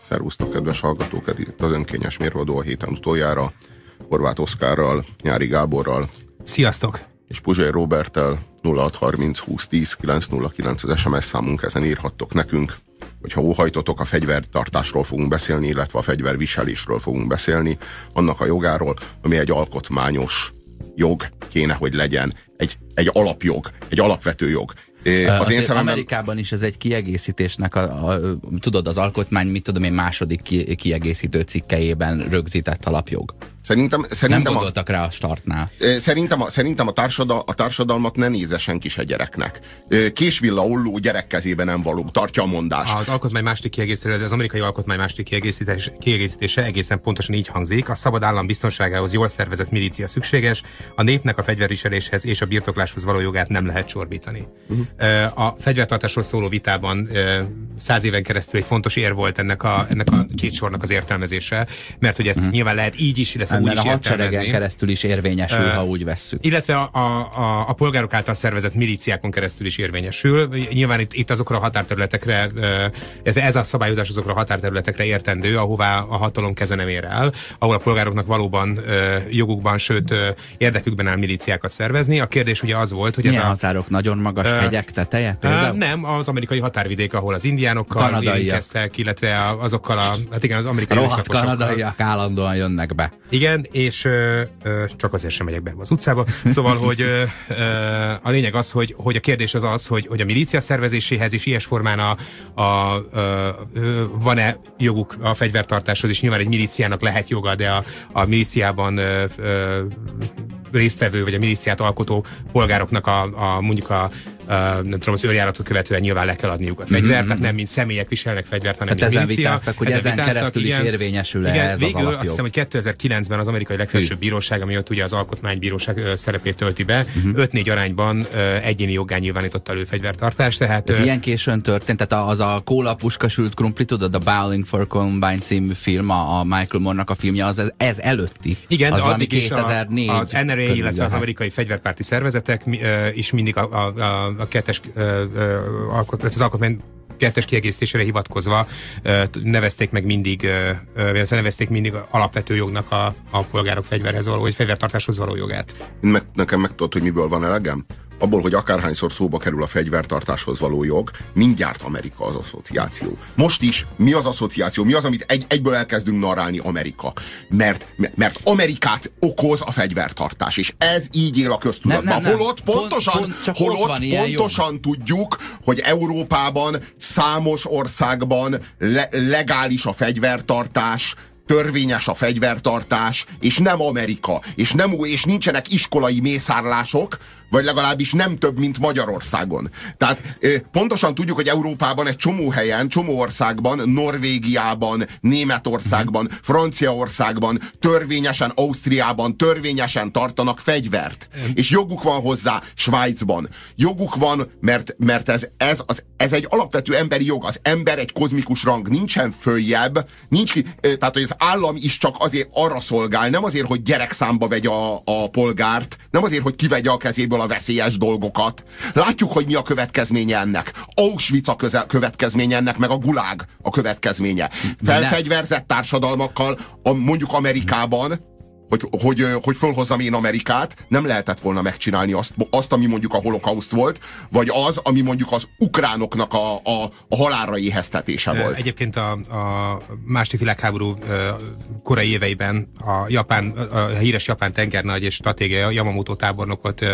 Szervusztok, kedves hallgatók! Itt az önkényes mérvadó a héten utoljára. Horváth Oszkárral, Nyári Gáborral. Sziasztok! És Puzsai Robertel 0630 2010 909 az SMS számunk, ezen írhattok nekünk. Hogyha óhajtotok, a fegyvertartásról fogunk beszélni, illetve a fegyverviselésről fogunk beszélni, annak a jogáról, ami egy alkotmányos jog kéne, hogy legyen. Egy, egy alapjog, egy alapvető jog. Az én szememben... Amerikában is ez egy kiegészítésnek, a, a, tudod, az alkotmány, mit tudom én, második ki, kiegészítő cikkejében rögzített alapjog. Szerintem, szerintem Nem gondoltak a, rá a startnál. Szerintem, a, szerintem a, társadal, a társadalmat ne nézze senki se gyereknek. Késvilla olló gyerek kezében nem való, tartja a mondás. Az alkotmány második kiegészítése, az amerikai alkotmány második kiegészítése, kiegészítése egészen pontosan így hangzik. A szabad állam biztonságához jól szervezett milícia szükséges, a népnek a fegyverviseléshez és a birtokláshoz való jogát nem lehet csorbítani. Uh-huh. A fegyvertartásról szóló vitában száz éven keresztül egy fontos ér volt ennek a, ennek a két sornak az értelmezése, mert hogy ezt uh-huh. nyilván lehet így is, illetve úgy is a hadseregen keresztül is érvényesül, uh, ha úgy vesszük. Illetve a, a, a polgárok által szervezett milíciákon keresztül is érvényesül. Nyilván itt, itt azokra a határterületekre, uh, ez a szabályozás azokra a határterületekre értendő, ahová a hatalom keze nem ér el, ahol a polgároknak valóban uh, jogukban, sőt uh, érdekükben áll milíciákat szervezni. A kérdés ugye az volt, hogy Milyen ez a... határok? Nagyon magas uh, hegyek teteje? Uh, nem, az amerikai határvidék, ahol az indiánokkal érintkeztek, illetve azokkal a, hát igen, az amerikai a kanadaiak állandóan jönnek be. Igen, és ö, ö, csak azért sem megyek be az utcába. Szóval, hogy ö, ö, a lényeg az, hogy, hogy a kérdés az az, hogy, hogy a milícia szervezéséhez is ilyes formán a, a, van-e joguk a fegyvertartáshoz, és nyilván egy milíciának lehet joga, de a, a milíciában ö, ö, résztvevő, vagy a milíciát alkotó polgároknak a, a mondjuk a nem tudom, az őrjáratot követően nyilván le kell adniuk a fegyvert, mm-hmm. tehát nem mint személyek viselnek fegyvert, hanem tehát mint ezen vitáztak, hogy ezen, ezen keresztül igen, is érvényesül -e igen, ez végül az alapjog. azt hiszem, hogy 2009-ben az amerikai legfelsőbb bíróság, ami ott ugye az alkotmánybíróság szerepét tölti be. Mhm. 5-4 arányban egyéni jogán nyilvánította elő fegyvertartást. Tehát, ez ö... ilyen későn történt, tehát az a kóla puskasült krumpli, tudod, a Bowling for Columbine című film, a Michael Moore-nak a filmje, az ez előtti. Igen, az addig is a, az NRA, illetve az amerikai fegyverpárti szervezetek is mindig a, a, a, a kettes alkot, az alkotmány kettes kiegészítésére hivatkozva nevezték meg mindig, illetve nevezték mindig alapvető jognak a, a polgárok fegyverhez való, vagy fegyvertartáshoz való jogát. Meg, nekem megtudod, hogy miből van elegem? Abból, hogy akárhányszor szóba kerül a fegyvertartáshoz való jog, mindjárt Amerika az asszociáció. Most is mi az asszociáció? Mi az, amit egy, egyből elkezdünk narrálni Amerika? Mert, mert Amerikát okoz a fegyvertartás, és ez így él a köztudatban. Holott pontosan, pont, pont, holott pontosan tudjuk, hogy Európában számos országban le, legális a fegyvertartás, törvényes a fegyvertartás, és nem Amerika, és, nem, és nincsenek iskolai mészárlások, vagy legalábbis nem több, mint Magyarországon. Tehát pontosan tudjuk, hogy Európában egy csomó helyen, csomó országban, Norvégiában, Németországban, mhm. Franciaországban, törvényesen Ausztriában, törvényesen tartanak fegyvert. És joguk van hozzá Svájcban. Joguk van, mert, mert ez, ez, az, ez egy alapvető emberi jog. Az ember egy kozmikus rang, nincsen följebb, nincs ki, tehát hogy az állam is csak azért arra szolgál, nem azért, hogy gyerekszámba vegye a, a polgárt, nem azért, hogy kivegye a kezéből a veszélyes dolgokat. Látjuk, hogy mi a következménye ennek. Auschwitz a köze- következménye ennek, meg a gulág a következménye. Felfegyverzett társadalmakkal, a, mondjuk Amerikában, hogy, hogy, hogy fölhozzam én Amerikát, nem lehetett volna megcsinálni azt, azt, ami mondjuk a holokauszt volt, vagy az, ami mondjuk az ukránoknak a, a, a halálra éheztetése volt. Egyébként a, a második világháború korai éveiben a, japán, a híres japán tengernagy és stratégia Yamamoto tábornokot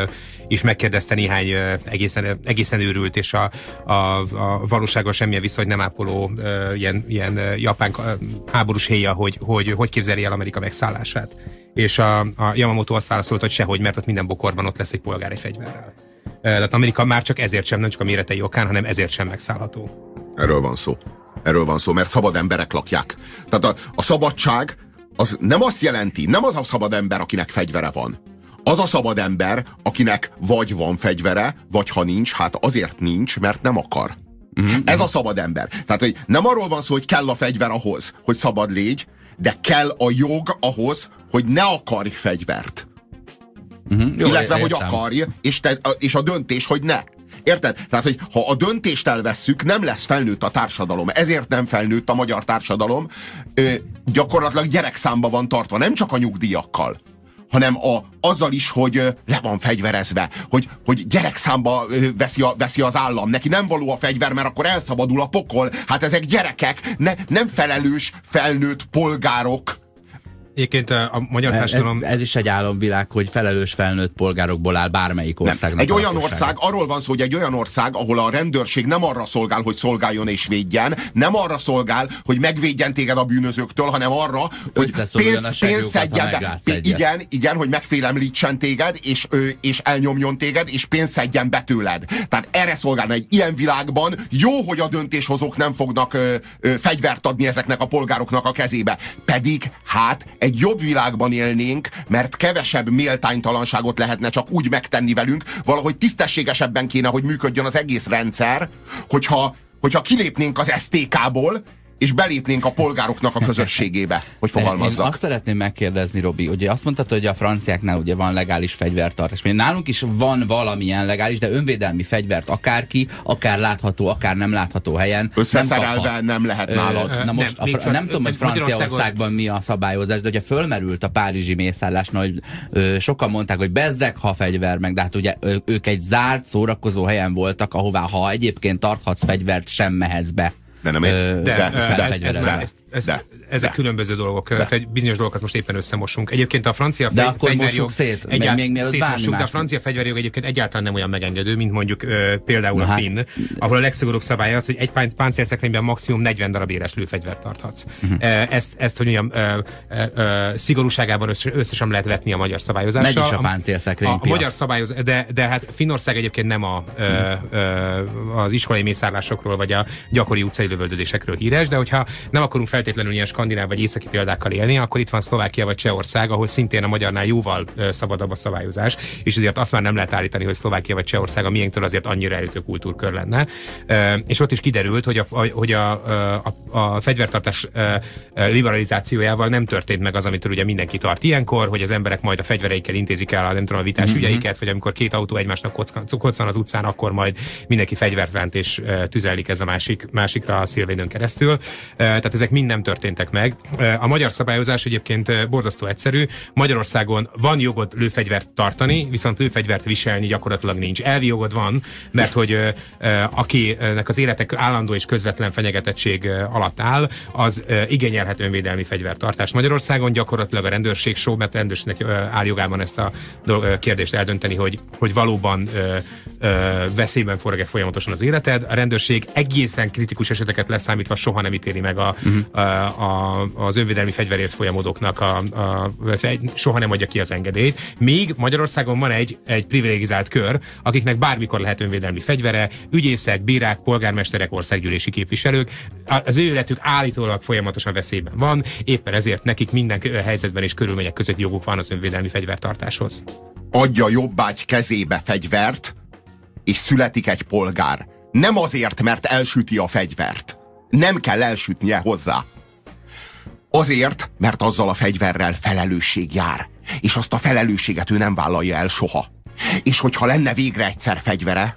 is megkérdezte néhány egészen, egészen őrült, és a, a, a valósággal semmilyen viszony nem ápoló ilyen, ilyen japán háborús héja, hogy, hogy hogy képzeli el Amerika megszállását és a, a Yamamoto azt válaszolt, hogy sehogy, mert ott minden bokorban ott lesz egy polgár egy fegyverrel. Tehát Amerika már csak ezért sem, nem csak a méretei okán, hanem ezért sem megszállható. Erről van szó. Erről van szó, mert szabad emberek lakják. Tehát a, a szabadság az nem azt jelenti, nem az a szabad ember, akinek fegyvere van. Az a szabad ember, akinek vagy van fegyvere, vagy ha nincs, hát azért nincs, mert nem akar. Mm-hmm. Ez a szabad ember. Tehát, hogy nem arról van szó, hogy kell a fegyver ahhoz, hogy szabad légy, de kell a jog ahhoz, hogy ne akarj fegyvert. Uh-huh. Jó, Illetve, értem. hogy akarj, és, te, és a döntés, hogy ne. Érted? Tehát, hogy ha a döntést elvesszük, nem lesz felnőtt a társadalom. Ezért nem felnőtt a magyar társadalom. Ö, gyakorlatilag gyerekszámba van tartva, nem csak a nyugdíjakkal hanem a, azzal is, hogy le van fegyverezve, hogy, hogy gyerekszámba veszi, a, veszi az állam. Neki nem való a fegyver, mert akkor elszabadul a pokol. Hát ezek gyerekek, ne, nem felelős, felnőtt polgárok. Egyébként a, a magyar Ez, társadalom... ez is egy álomvilág, hogy felelős felnőtt polgárokból áll bármelyik Nem. országnak. Egy a olyan ország, arról van szó, hogy egy olyan ország, ahol a rendőrség nem arra szolgál, hogy szolgáljon és védjen, nem arra szolgál, hogy megvédjen téged a bűnözőktől, hanem arra, hogy pénz, pénz szedjen be. Igen, igen, hogy megfélemlítsen téged, és, és elnyomjon téged, és pénzt szedjen be tőled. Tehát erre szolgálna egy ilyen világban. Jó, hogy a döntéshozók nem fognak ö, ö, fegyvert adni ezeknek a polgároknak a kezébe. Pedig, hát, egy jobb világban élnénk, mert kevesebb méltánytalanságot lehetne csak úgy megtenni velünk, valahogy tisztességesebben kéne, hogy működjön az egész rendszer, hogyha, hogyha kilépnénk az STK-ból, és belépnénk a polgároknak a közösségébe, hogy Én fogalmazzak. azt szeretném megkérdezni, Robi, ugye azt mondtad, hogy a franciáknál ugye van legális fegyvertartás. Még Nálunk is van valamilyen legális, de önvédelmi fegyvert akárki, akár látható, akár nem látható helyen nem Összeszerelve kaphat. nem lehet nálad. Ö, Na Nem, most, a, fra- csak- nem tudom, hogy Franciaországban mi a szabályozás, de ugye fölmerült a párizsi mészállásnál, hogy ö, sokan mondták, hogy bezzek, ha fegyver meg, de hát ugye ők egy zárt, szórakozó helyen voltak, ahová, ha egyébként tarthatsz fegyvert, sem mehetsz be. De nem De, de, de, de, ez, ez, fegyverezve. már, ez, ez, De. ezek De. különböző dolgok. Egy bizonyos dolgokat most éppen összemosunk. Egyébként a francia De akkor fegyverjog... szét, még- egyált- még mielőtt szétmossuk, de a francia fegyverjog egyébként egyáltalán nem olyan megengedő, mint mondjuk ö, például Na a hát. finn, ahol a legszigorúbb szabály az, hogy egy pánc- páncélszekrényben maximum 40 darab éles lőfegyvert tarthatsz. Mhm. Uh Ezt, ezt, hogy mondjam, ö, ö, ö, szigorúságában össze, összesen lehet vetni a magyar szabályozással. Megy is a páncélszekrény a, a magyar szabályoz, de, de hát Finnország egyébként nem a, ö, ö, az iskolai mészárlásokról, vagy a gyakori utcai lövöldözésekről híres, de hogyha nem akarunk feltétlenül ilyen skandináv vagy északi példákkal élni, akkor itt van Szlovákia vagy Csehország, ahol szintén a magyarnál jóval szabadabb a szabályozás, és ezért azt már nem lehet állítani, hogy Szlovákia vagy Csehország a miénktől azért annyira elütő kultúrkör lenne. És ott is kiderült, hogy a, hogy a, a, a fegyvertartás liberalizációjával nem történt meg az, amitől ugye mindenki tart ilyenkor, hogy az emberek majd a fegyvereikkel intézik el a nem tudom, a vitás Mhm. mm-hmm. ügyeiket, vagy amikor két autó egymásnak kockan, koccan az utcán, akkor majd mindenki fegyvert ránt és ö, tüzellik ez a másik, másikra a szilvédőn keresztül. Tehát ezek mind nem történtek meg. A magyar szabályozás egyébként borzasztó egyszerű. Magyarországon van jogod lőfegyvert tartani, viszont lőfegyvert viselni gyakorlatilag nincs. Elvi jogod van, mert hogy akinek az életek állandó és közvetlen fenyegetettség alatt áll, az igényelhet önvédelmi fegyvertartást. Magyarországon gyakorlatilag a rendőrség só, mert a rendőrségnek áll jogában ezt a kérdést eldönteni, hogy, hogy valóban veszélyben forog-e folyamatosan az életed. A rendőrség egészen kritikus eseteket leszámítva soha nem ítéli meg a, a, a, az önvédelmi fegyverért folyamodóknak a, a, egy- soha nem adja ki az engedélyt. Míg Magyarországon van egy, egy privilegizált kör, akiknek bármikor lehet önvédelmi fegyvere, ügyészek, bírák, polgármesterek, országgyűlési képviselők. Az ő életük állítólag folyamatosan veszélyben van, éppen ezért nekik minden helyzetben és körülmények között joguk van az önvédelmi fegyvertartáshoz. adja jobbágy kezébe fegyvert, és születik egy polgár. Nem azért, mert elsüti a fegyvert. Nem kell elsütnie hozzá. Azért, mert azzal a fegyverrel felelősség jár. És azt a felelősséget ő nem vállalja el soha. És hogyha lenne végre egyszer fegyvere,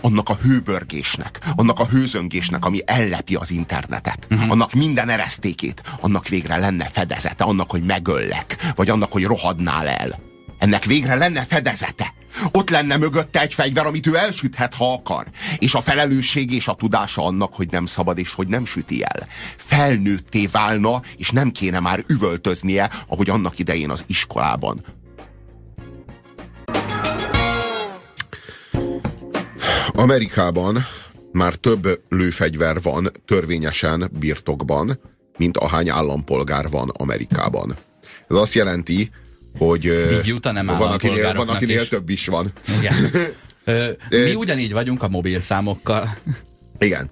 annak a hőbörgésnek, annak a hőzöngésnek, ami ellepi az internetet, uh-huh. annak minden eresztékét, annak végre lenne fedezete, annak, hogy megöllek, vagy annak, hogy rohadnál el. Ennek végre lenne fedezete. Ott lenne mögötte egy fegyver, amit ő elsüthet, ha akar. És a felelősség és a tudása annak, hogy nem szabad és hogy nem süti el. Felnőtté válna, és nem kéne már üvöltöznie, ahogy annak idején az iskolában. Amerikában már több lőfegyver van törvényesen birtokban, mint ahány állampolgár van Amerikában. Ez azt jelenti, hogy ö, Így jut a nem van, akinél, van, akinél is. több is van. Igen. Mi ugyanígy vagyunk a mobil számokkal. Igen.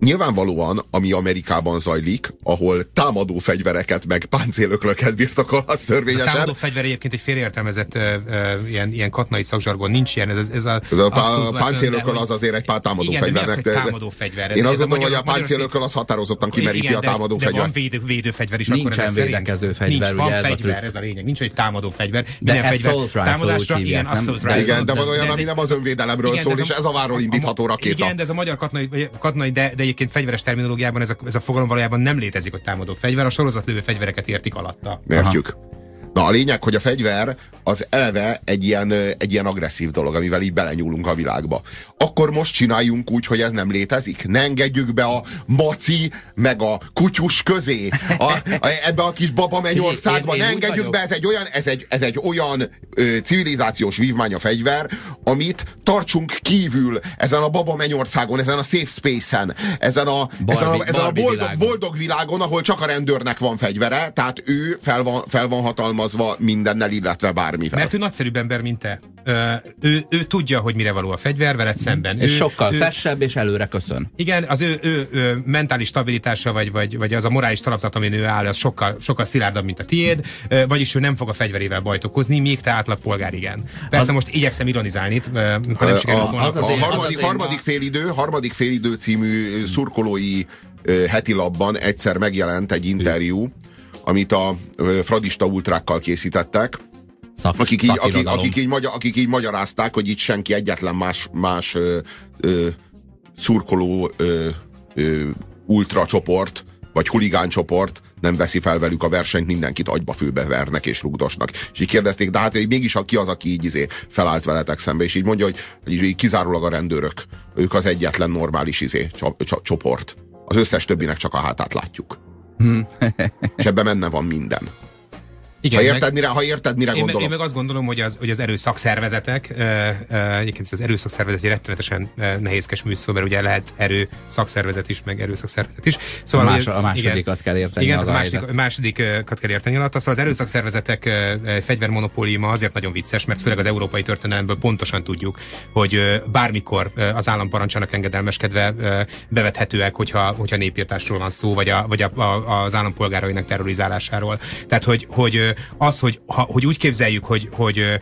Ö, nyilvánvalóan, ami Amerikában zajlik, ahol támadó fegyvereket meg páncélöklöket birtokol, az törvényesen. Ez a támadó fegyver egyébként egy félértelmezett uh, uh, ilyen, ilyen katnai szakzsargon, nincs ilyen. Ez, ez a, ez a pá, páncélököl az azért egy pár támadó igen, fegyvernek. De mi az, támadó fegyver? Ez, Én azt gondolom, hogy a páncélököl az határozottan kimeríti a támadó fegyver. De van védő, védőfegyver is. Nincsen védekező fegyver. Nincs, van fegyver, ez a lényeg. Nincs egy támadó fegyver. De assault támadásra, igen, assault rifle. Igen, de van olyan, ami nem az önvédelemről szól, és ez a váról indítható rakéta. Igen, de ez a magyar katonai, de egyébként fegyveres terminológiában ez a, ez a fogalom valójában nem létezik, hogy támadó fegyver, a sorozatlövő fegyvereket értik alatta. Értjük. Aha. Na a lényeg, hogy a fegyver az eleve egy ilyen, egy ilyen agresszív dolog, amivel így belenyúlunk a világba. Akkor most csináljunk úgy, hogy ez nem létezik? Ne engedjük be a maci meg a kutyus közé, a, a, ebbe a kis baba mennyországba, ne engedjük be, ez egy olyan, ez egy, ez egy olyan ö, civilizációs vívmány a fegyver, amit tartsunk kívül ezen a baba mennyországon, ezen a safe space-en, ezen a, Barbie, ezen a, ezen a boldog, világon. boldog világon, ahol csak a rendőrnek van fegyvere, tehát ő fel van, fel van hatalmazva felhalmozva mindennel, illetve bármivel. Mert ő nagyszerűbb ember, mint te. Ö, ő, ő tudja, hogy mire való a fegyver veled szemben. És ő, sokkal ő, fessebb és előre köszön. Igen, az ő, ő, ő mentális stabilitása, vagy, vagy, vagy az a morális talapzat, amin ő áll, az sokkal, sokkal szilárdabb, mint a tiéd, vagyis ő nem fog a fegyverével bajtokozni, míg te átlag polgár igen. Persze az... most igyekszem ironizálni, ha nem a, a, a, a harmadik, harmadik félidő, harmadik félidő című szurkolói heti labban egyszer megjelent egy interjú, amit a fradista ultrákkal készítettek, Szak, akik, így, akik, akik, így, magyar, akik így magyarázták, hogy itt senki egyetlen más, más ö, ö, szurkoló ö, ö, ultra csoport, vagy huligán csoport nem veszi fel velük a versenyt, mindenkit agyba főbe vernek és rugdosnak. És így kérdezték, de hát mégis ki az, aki így izé felállt veletek szembe, és így mondja, hogy, hogy így kizárólag a rendőrök, ők az egyetlen normális izé, csoport. Az összes többinek csak a hátát látjuk. Hmm. és ebben menne van minden. Igen, ha, érted, meg, mire, ha érted, mire én gondolom. Meg, én meg azt gondolom, hogy az, hogy az erőszakszervezetek, egyébként az erőszakszervezet egy rettenetesen nehézkes műszó, mert ugye lehet erő szakszervezet is, meg erőszakszervezet is. Szóval, a, más, a másodikat igen, kell érteni. Igen, az a második, másodikat kell érteni alatt. Szóval az erőszakszervezetek fegyvermonopóliuma azért nagyon vicces, mert főleg az európai történelemből pontosan tudjuk, hogy bármikor az államparancsának engedelmeskedve bevethetőek, hogyha, hogyha népírtásról van szó, vagy, a, vagy a, a, az állampolgárainak terrorizálásáról. Tehát, hogy, hogy az, hogy, ha, hogy úgy képzeljük, hogy, hogy,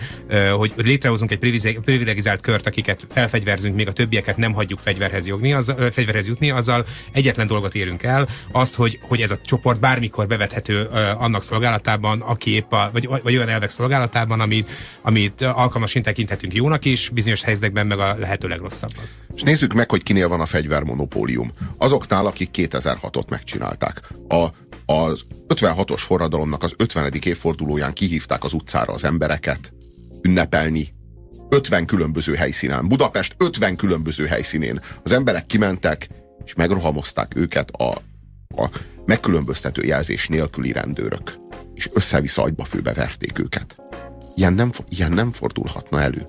hogy létrehozunk egy privilegizált kört, akiket felfegyverzünk, még a többieket nem hagyjuk fegyverhez, jogni, az, fegyverhez jutni, azzal egyetlen dolgot érünk el, azt, hogy, hogy ez a csoport bármikor bevethető annak szolgálatában, aki épp a, vagy, vagy olyan elvek szolgálatában, amit, amit alkalmasint tekinthetünk jónak is, bizonyos helyzetekben meg a lehető legrosszabbat. És nézzük meg, hogy kinél van a fegyvermonopólium. Azoknál, akik 2006-ot megcsinálták. A az 56-os forradalomnak az 50. évfordulóján kihívták az utcára az embereket ünnepelni 50 különböző helyszínen. Budapest 50 különböző helyszínén. Az emberek kimentek, és megrohamozták őket a, a megkülönböztető jelzés nélküli rendőrök. És össze-vissza agyba főbe verték őket. Ilyen nem, ilyen nem fordulhatna elő.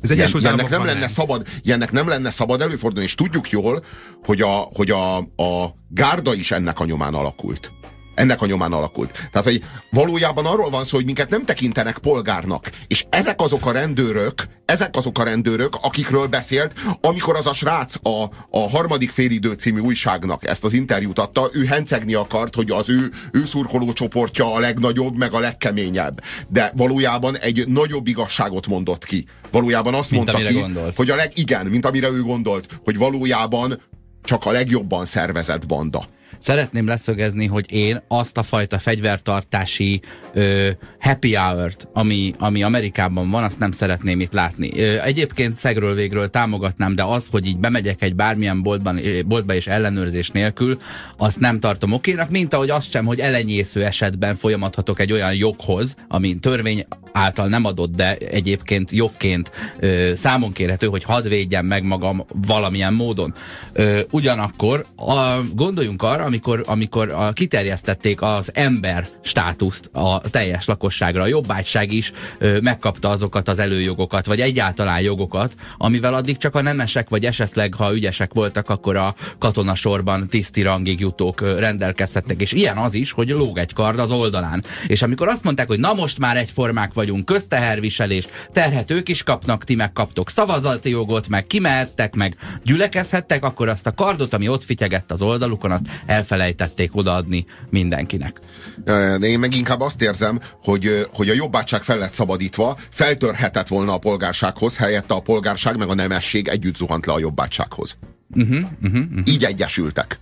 Ez ilyen, ilyennek nem lenne nem. szabad, ilyennek nem lenne szabad előfordulni, és tudjuk jól, hogy a, hogy a, a gárda is ennek a nyomán alakult ennek a nyomán alakult. Tehát, hogy valójában arról van szó, hogy minket nem tekintenek polgárnak. És ezek azok a rendőrök, ezek azok a rendőrök, akikről beszélt, amikor az a srác a, a harmadik félidő című újságnak ezt az interjút adta, ő hencegni akart, hogy az ő, ő szurkoló csoportja a legnagyobb, meg a legkeményebb. De valójában egy nagyobb igazságot mondott ki. Valójában azt mint mondta ki, gondolt. hogy a leg, igen, mint amire ő gondolt, hogy valójában csak a legjobban szervezett banda. Szeretném leszögezni, hogy én azt a fajta fegyvertartási ö, happy hour-t, ami, ami Amerikában van, azt nem szeretném itt látni. Ö, egyébként szegről végről támogatnám, de az, hogy így bemegyek egy bármilyen boltban, boltba és ellenőrzés nélkül, azt nem tartom okénak, mint ahogy azt sem, hogy elenyésző esetben folyamathatok egy olyan joghoz, ami törvény által nem adott, de egyébként jogként ö, számon kérhető, hogy hadd védjem meg magam valamilyen módon. Ö, ugyanakkor a, gondoljunk arra, amikor, amikor a, kiterjesztették az ember státuszt a teljes lakosságra, a jobbágyság is ö, megkapta azokat az előjogokat, vagy egyáltalán jogokat, amivel addig csak a nemesek, vagy esetleg, ha ügyesek voltak, akkor a katonasorban tiszti rangig jutók ö, rendelkezhettek. És ilyen az is, hogy lóg egy kard az oldalán. És amikor azt mondták, hogy na most már egyformák vagy vagyunk, közteherviselés, terhet ők is kapnak, ti meg kaptok szavazati jogot, meg kimehettek, meg gyülekezhettek, akkor azt a kardot, ami ott fityegett az oldalukon, azt elfelejtették odaadni mindenkinek. De én meg inkább azt érzem, hogy, hogy a jobbátság fel lett szabadítva, feltörhetett volna a polgársághoz, helyette a polgárság meg a nemesség együtt zuhant le a jobbátsághoz. Uh-huh, uh-huh, uh-huh. Így egyesültek.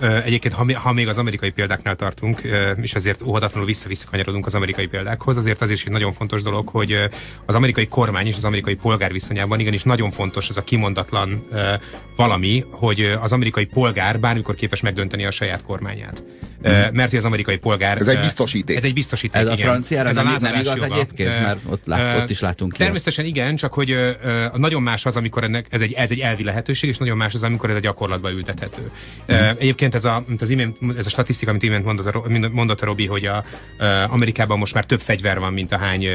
Egyébként, ha, még az amerikai példáknál tartunk, és azért óhatatlanul vissza-vissza kanyarodunk az amerikai példákhoz, azért az is egy nagyon fontos dolog, hogy az amerikai kormány és az amerikai polgár viszonyában igenis nagyon fontos az a kimondatlan valami, hogy az amerikai polgár bármikor képes megdönteni a saját kormányát. Mert hogy az amerikai polgár... Ez egy biztosíték. Ez egy biztosíték, Ez a franciára ez nem, a nem igaz joga. egyébként, mert ott, lát, ott is látunk ki. Természetesen igen, csak hogy nagyon más az, amikor ennek, ez, egy, ez egy elvi lehetőség, és nagyon más az, amikor ez a gyakorlatba ültethető. Mm. Egyébként ez a, az imént, ez a statisztika, amit imént mondott a, mondott a Robi, hogy a, a, Amerikában most már több fegyver van, mint a hány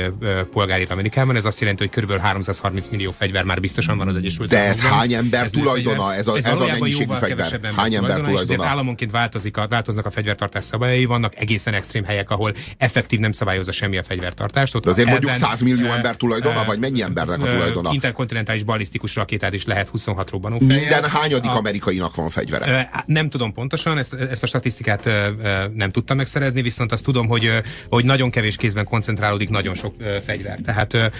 polgár Amerikában. Ez azt jelenti, hogy kb. 330 millió fegyver már biztosan van az Egyesült De ez hány ember ez tulajdona? Ez a, ez, ez a mennyiségű fegyver? Hány ember tulajdona? államonként változik a, változnak a fegyvertartás szabályai, vannak egészen extrém helyek, ahol effektív nem szabályozza semmi a fegyvertartást. Ott De azért mondjuk 100 millió ember tulajdona, vagy mennyi embernek a tulajdona? Interkontinentális balisztikus rakétát is lehet 26 robbanó Minden hányadik amerikainak van fegyvere? Nem tudom pontosan, ezt, ezt a statisztikát nem tudtam megszerezni, viszont azt tudom, hogy, hogy nagyon kevés kézben koncentrálódik nagyon sok fegyver. Tehát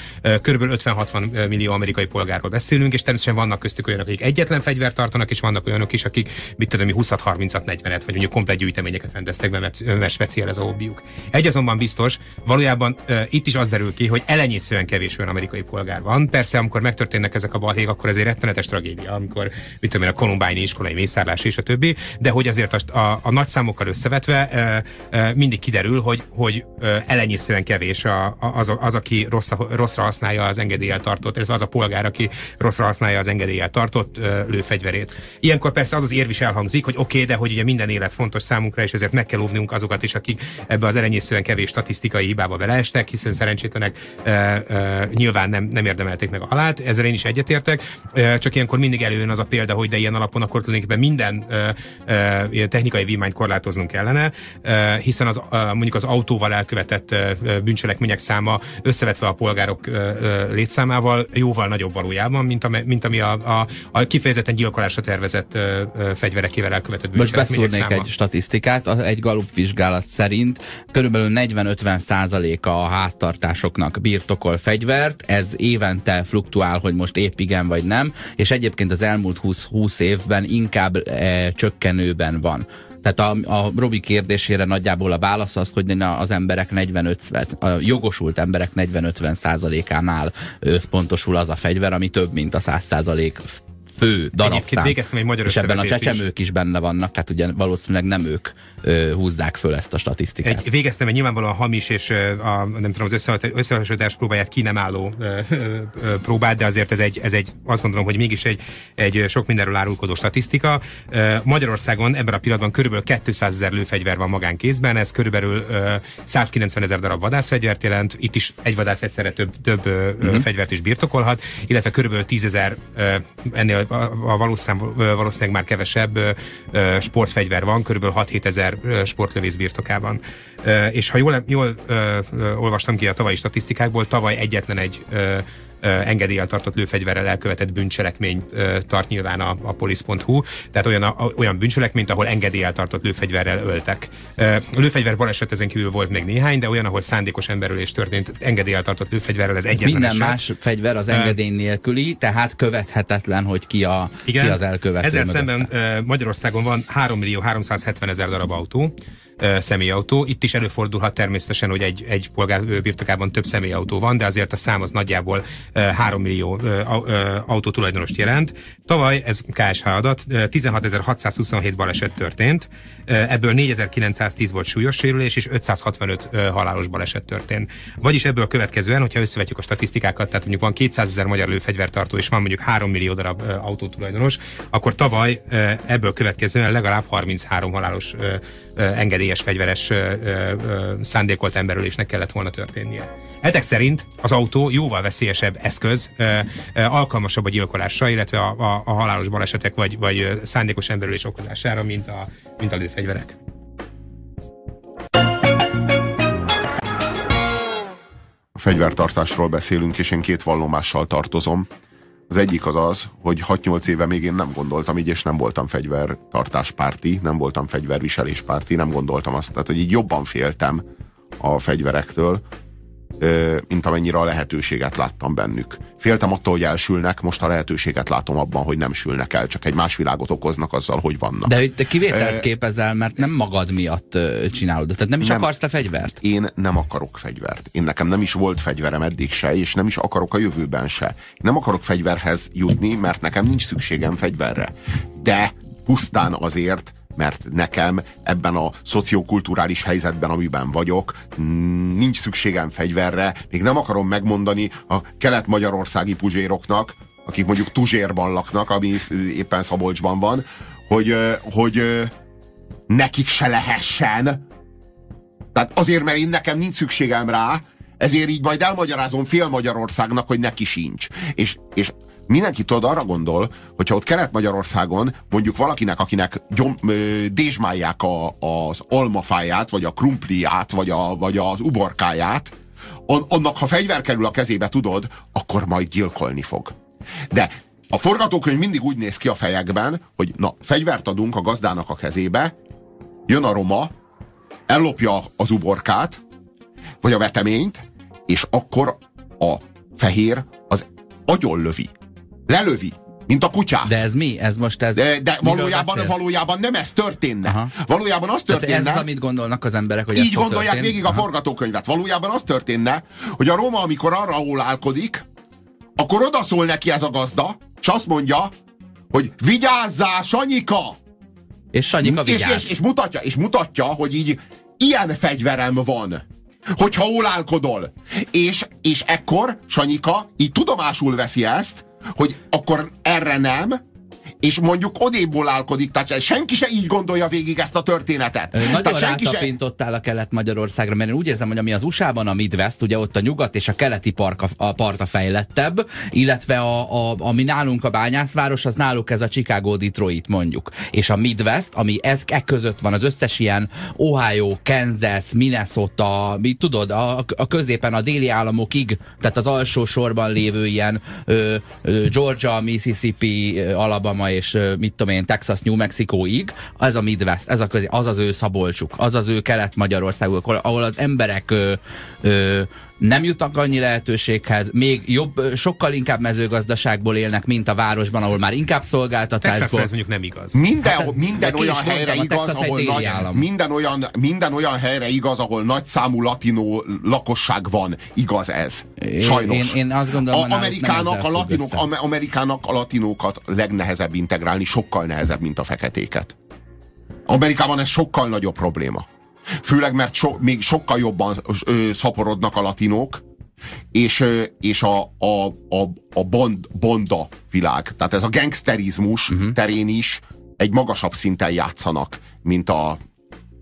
körülbelül 50-60 millió amerikai polgárról beszélünk, és természetesen vannak köztük olyanok, akik egyetlen fegyvert tartanak, és vannak olyanok is, akik mit tudom, 20-30-at, 40-et, vagy mondjuk komplet gyűjteményeket rendeztek be, mert, mert speciál ez a hobbiuk. Egy azonban biztos, valójában uh, itt is az derül ki, hogy elenyészően kevés olyan amerikai polgár van. Persze, amikor megtörténnek ezek a balhék, akkor ez egy rettenetes tragédia, amikor, mit tudom én, a kolumbáni iskolai mészárlás és a többi, de hogy azért a, a, a nagy számokkal összevetve uh, uh, mindig kiderül, hogy, hogy uh, elenyészően kevés a, a, az, az, aki rossz, rosszra használja az engedéllyel tartott, illetve az a polgár, aki rosszra használja az engedéllyel tartott uh, lőfegyverét. Ilyenkor persze az az érv is elhangzik, hogy oké, okay, de hogy ugye minden élet fontos számunkra, és ezért meg kell óvnunk azokat is, akik ebbe az elenyészően kevés statisztikai hibába beleestek, hiszen szerencsétlenek e, e, nyilván nem, nem érdemelték meg a halált, ezzel én is egyetértek, e, csak ilyenkor mindig előjön az a példa, hogy de ilyen alapon akkor tulajdonképpen minden e, e, technikai vívmányt korlátoznunk kellene, e, hiszen az, e, mondjuk az autóval elkövetett e, bűncselekmények száma összevetve a polgárok e, e, létszámával jóval nagyobb valójában, mint, a, mint ami a, a, a kifejezetten gyilkolásra tervezett e, e, fegyverekével elkövetett bűncselekmények Most beszúrnék egy statisztikát, egy Galup vizsgálat szerint körülbelül 40-50 százaléka a háztartásoknak birtokol fegyvert, ez évente fluktuál, hogy most épp igen vagy nem, és egyébként az elmúlt 20, 20 évben inkább e, csökkenőben van. Tehát a, a Robi kérdésére nagyjából a válasz az, hogy az emberek 45 a jogosult emberek 40-50 százalékánál összpontosul az a fegyver, ami több, mint a 100 százalék fő darabszám. végeztem egy magyar És ebben a csecsemők is. is benne vannak, tehát ugye valószínűleg nem ők ö, húzzák föl ezt a statisztikát. Egy, végeztem egy nyilvánvalóan hamis és a, nem tudom, az összehasonlítás próbáját ki nem álló ö, ö, próbát, de azért ez egy, ez egy, azt gondolom, hogy mégis egy, egy sok mindenről árulkodó statisztika. Magyarországon ebben a pillanatban körülbelül 200 ezer lőfegyver van magánkézben, ez körülbelül 190 ezer darab vadászfegyvert jelent, itt is egy vadász egyszerre több, több uh-huh. fegyvert is birtokolhat, illetve körülbelül 10 ezer ennél a valószínűleg, valószínűleg már kevesebb sportfegyver van, körülbelül 6-7 ezer sportlövész birtokában. És ha jól, jól olvastam ki a tavalyi statisztikákból, tavaly egyetlen egy engedéllyel tartott lőfegyverrel elkövetett bűncselekményt tart nyilván a, a polisz.hu, tehát olyan, a, olyan bűncselekményt, ahol engedéllyel tartott lőfegyverrel öltek. A lőfegyver baleset ezen kívül volt még néhány, de olyan, ahol szándékos emberülés történt engedéllyel tartott lőfegyverrel, ez egyetlen Minden eset. más fegyver az engedély nélküli, tehát követhetetlen, hogy ki, a, Igen, ki az elkövető. Ezzel mögötte. szemben Magyarországon van 3 millió 370 ezer darab autó, személyautó. Itt is előfordulhat természetesen, hogy egy, egy polgár birtokában több személyautó van, de azért a szám az nagyjából 3 millió autó tulajdonost jelent. Tavaly, ez KSH adat, 16.627 baleset történt, ebből 4910 volt súlyos sérülés, és 565 halálos baleset történt. Vagyis ebből következően, hogyha összevetjük a statisztikákat, tehát mondjuk van 200 ezer magyar lőfegyvertartó, és van mondjuk 3 millió darab autótulajdonos, akkor tavaly ebből következően legalább 33 halálos engedélyes fegyveres szándékolt emberülésnek kellett volna történnie. Ezek szerint az autó jóval veszélyesebb eszköz, alkalmasabb a gyilkolásra, illetve a, a, a halálos balesetek vagy, vagy szándékos emberülés okozására, mint a, mint a lőfegyverek. fegyvertartásról beszélünk, és én két vallomással tartozom. Az egyik az az, hogy 6-8 éve még én nem gondoltam így, és nem voltam fegyvertartáspárti, nem voltam fegyverviseléspárti, nem gondoltam azt, tehát hogy így jobban féltem a fegyverektől, mint amennyire a lehetőséget láttam bennük. Féltem attól, hogy elsülnek, most a lehetőséget látom abban, hogy nem sülnek el, csak egy más világot okoznak azzal, hogy vannak. De te kivételt képezel, mert nem magad miatt csinálod, tehát nem is nem, akarsz te fegyvert? Én nem akarok fegyvert. Én nekem nem is volt fegyverem eddig se, és nem is akarok a jövőben se. Nem akarok fegyverhez jutni, mert nekem nincs szükségem fegyverre. De pusztán azért, mert nekem ebben a szociokulturális helyzetben, amiben vagyok, nincs szükségem fegyverre, még nem akarom megmondani a kelet-magyarországi puzséroknak, akik mondjuk Tuzsérban laknak, ami éppen Szabolcsban van, hogy, hogy nekik se lehessen. Tehát azért, mert én nekem nincs szükségem rá, ezért így majd elmagyarázom fél Magyarországnak, hogy neki sincs. És, és mindenki tudod arra gondol, hogyha ott Kelet-Magyarországon mondjuk valakinek, akinek gyom, ö, dézsmálják a, az almafáját, vagy a krumpliát, vagy, a, vagy az uborkáját, on, annak ha fegyver kerül a kezébe, tudod, akkor majd gyilkolni fog. De a forgatókönyv mindig úgy néz ki a fejekben, hogy na, fegyvert adunk a gazdának a kezébe, jön a roma, ellopja az uborkát, vagy a veteményt, és akkor a fehér az agyonlövi Lelövi. Mint a kutyát. De ez mi? Ez most ez... De, de valójában, valójában nem ez történne. Aha. Valójában az történne... Tehát ez az, amit gondolnak az emberek, hogy Így gondolják történt? végig Aha. a forgatókönyvet. Valójában az történne, hogy a Róma, amikor arra ólálkodik, akkor odaszól neki ez a gazda, és azt mondja, hogy vigyázzál, Sanyika! És Sanyika vigyáz. És, és, és, mutatja, és mutatja, hogy így ilyen fegyverem van hogyha ólálkodol. És, és ekkor Sanyika így tudomásul veszi ezt, hogy akkor erre nem, és mondjuk odéból állkodik, tehát senki se így gondolja végig ezt a történetet. Nagyon tehát senki se... a Kelet-Magyarországra, mert én úgy érzem, hogy ami az USA-ban a Midwest, ugye ott a nyugat és a keleti parka, a parta fejlettebb, illetve a, a, ami nálunk a bányászváros, az náluk ez a Chicago, Detroit mondjuk. És a Midwest, ami ez e között van, az összes ilyen Ohio, Kansas, Minnesota, mi tudod, a, a középen a déli államokig, tehát az alsó sorban lévő ilyen ö, ö, Georgia, Mississippi, Alabama és mit tudom én, Texas, New Mexico-ig, az a Midwest, ez a közé, az az ő Szabolcsuk, az az ő Kelet-Magyarország, ahol az emberek ö, ö, nem jutnak annyi lehetőséghez, még jobb, sokkal inkább mezőgazdaságból élnek, mint a városban, ahol már inkább szolgáltatásból. Texasra ez mondjuk nem igaz. Minden, hát, minden olyan helyre igaz, ahol nagy, minden, olyan, minden olyan helyre igaz, ahol nagy számú latinó lakosság van, igaz ez. Sajnos. Én, én azt gondolom, a, Amerikának, a latinok, Amerikának a latinókat legnehezebb integrálni, sokkal nehezebb, mint a feketéket. Amerikában ez sokkal nagyobb probléma. Főleg, mert so, még sokkal jobban ö, szaporodnak a latinok, és, és a, a, a, a bond, bonda világ, tehát ez a gangsterizmus uh-huh. terén is egy magasabb szinten játszanak, mint a,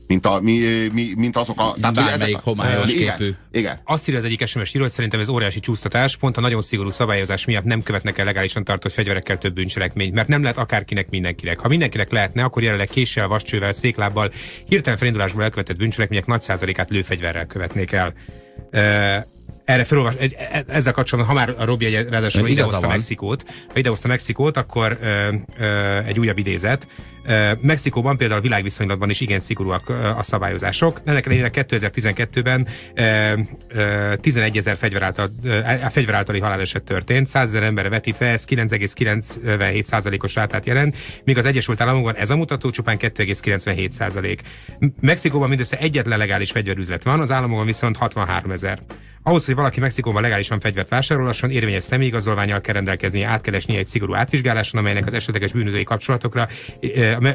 mint, a, mi, mi, mint azok a... Tehát, Bármelyik ezek, homályos igen, képű. Igen. Azt írja az egyik SMS író, hogy szerintem ez óriási csúsztatás, pont a nagyon szigorú szabályozás miatt nem követnek el legálisan tartott fegyverekkel több bűncselekményt, mert nem lehet akárkinek mindenkinek. Ha mindenkinek lehetne, akkor jelenleg késsel, vascsővel, széklábbal, hirtelen felindulásból elkövetett bűncselekmények nagy százalékát lőfegyverrel követnék el. Uh, erre felolvas, egy, e, ezzel kapcsolatban, ha már a Robi egy, ráadásul idehozta Mexikót, ha idehozta Mexikót, akkor ö, ö, egy újabb idézet. Mexikóban például a világviszonylatban is igen szigorúak a szabályozások. Ennek ellenére 2012-ben ö, ö, 11 ezer fegyver, által, fegyver általi haláleset történt, 100 ezer emberre vetítve, ez 9,97 százalékos rátát jelent, míg az Egyesült Államokban ez a mutató csupán 2,97 százalék. Mexikóban mindössze egyetlen legális fegyverüzlet van, az államokban viszont 63 ezer. Ahhoz, hogy valaki Mexikóban legálisan fegyvert vásárolhasson, érvényes személyigazolványal kell rendelkeznie, át kell esnie egy szigorú átvizsgáláson, amelynek az esetleges bűnözői kapcsolatokra,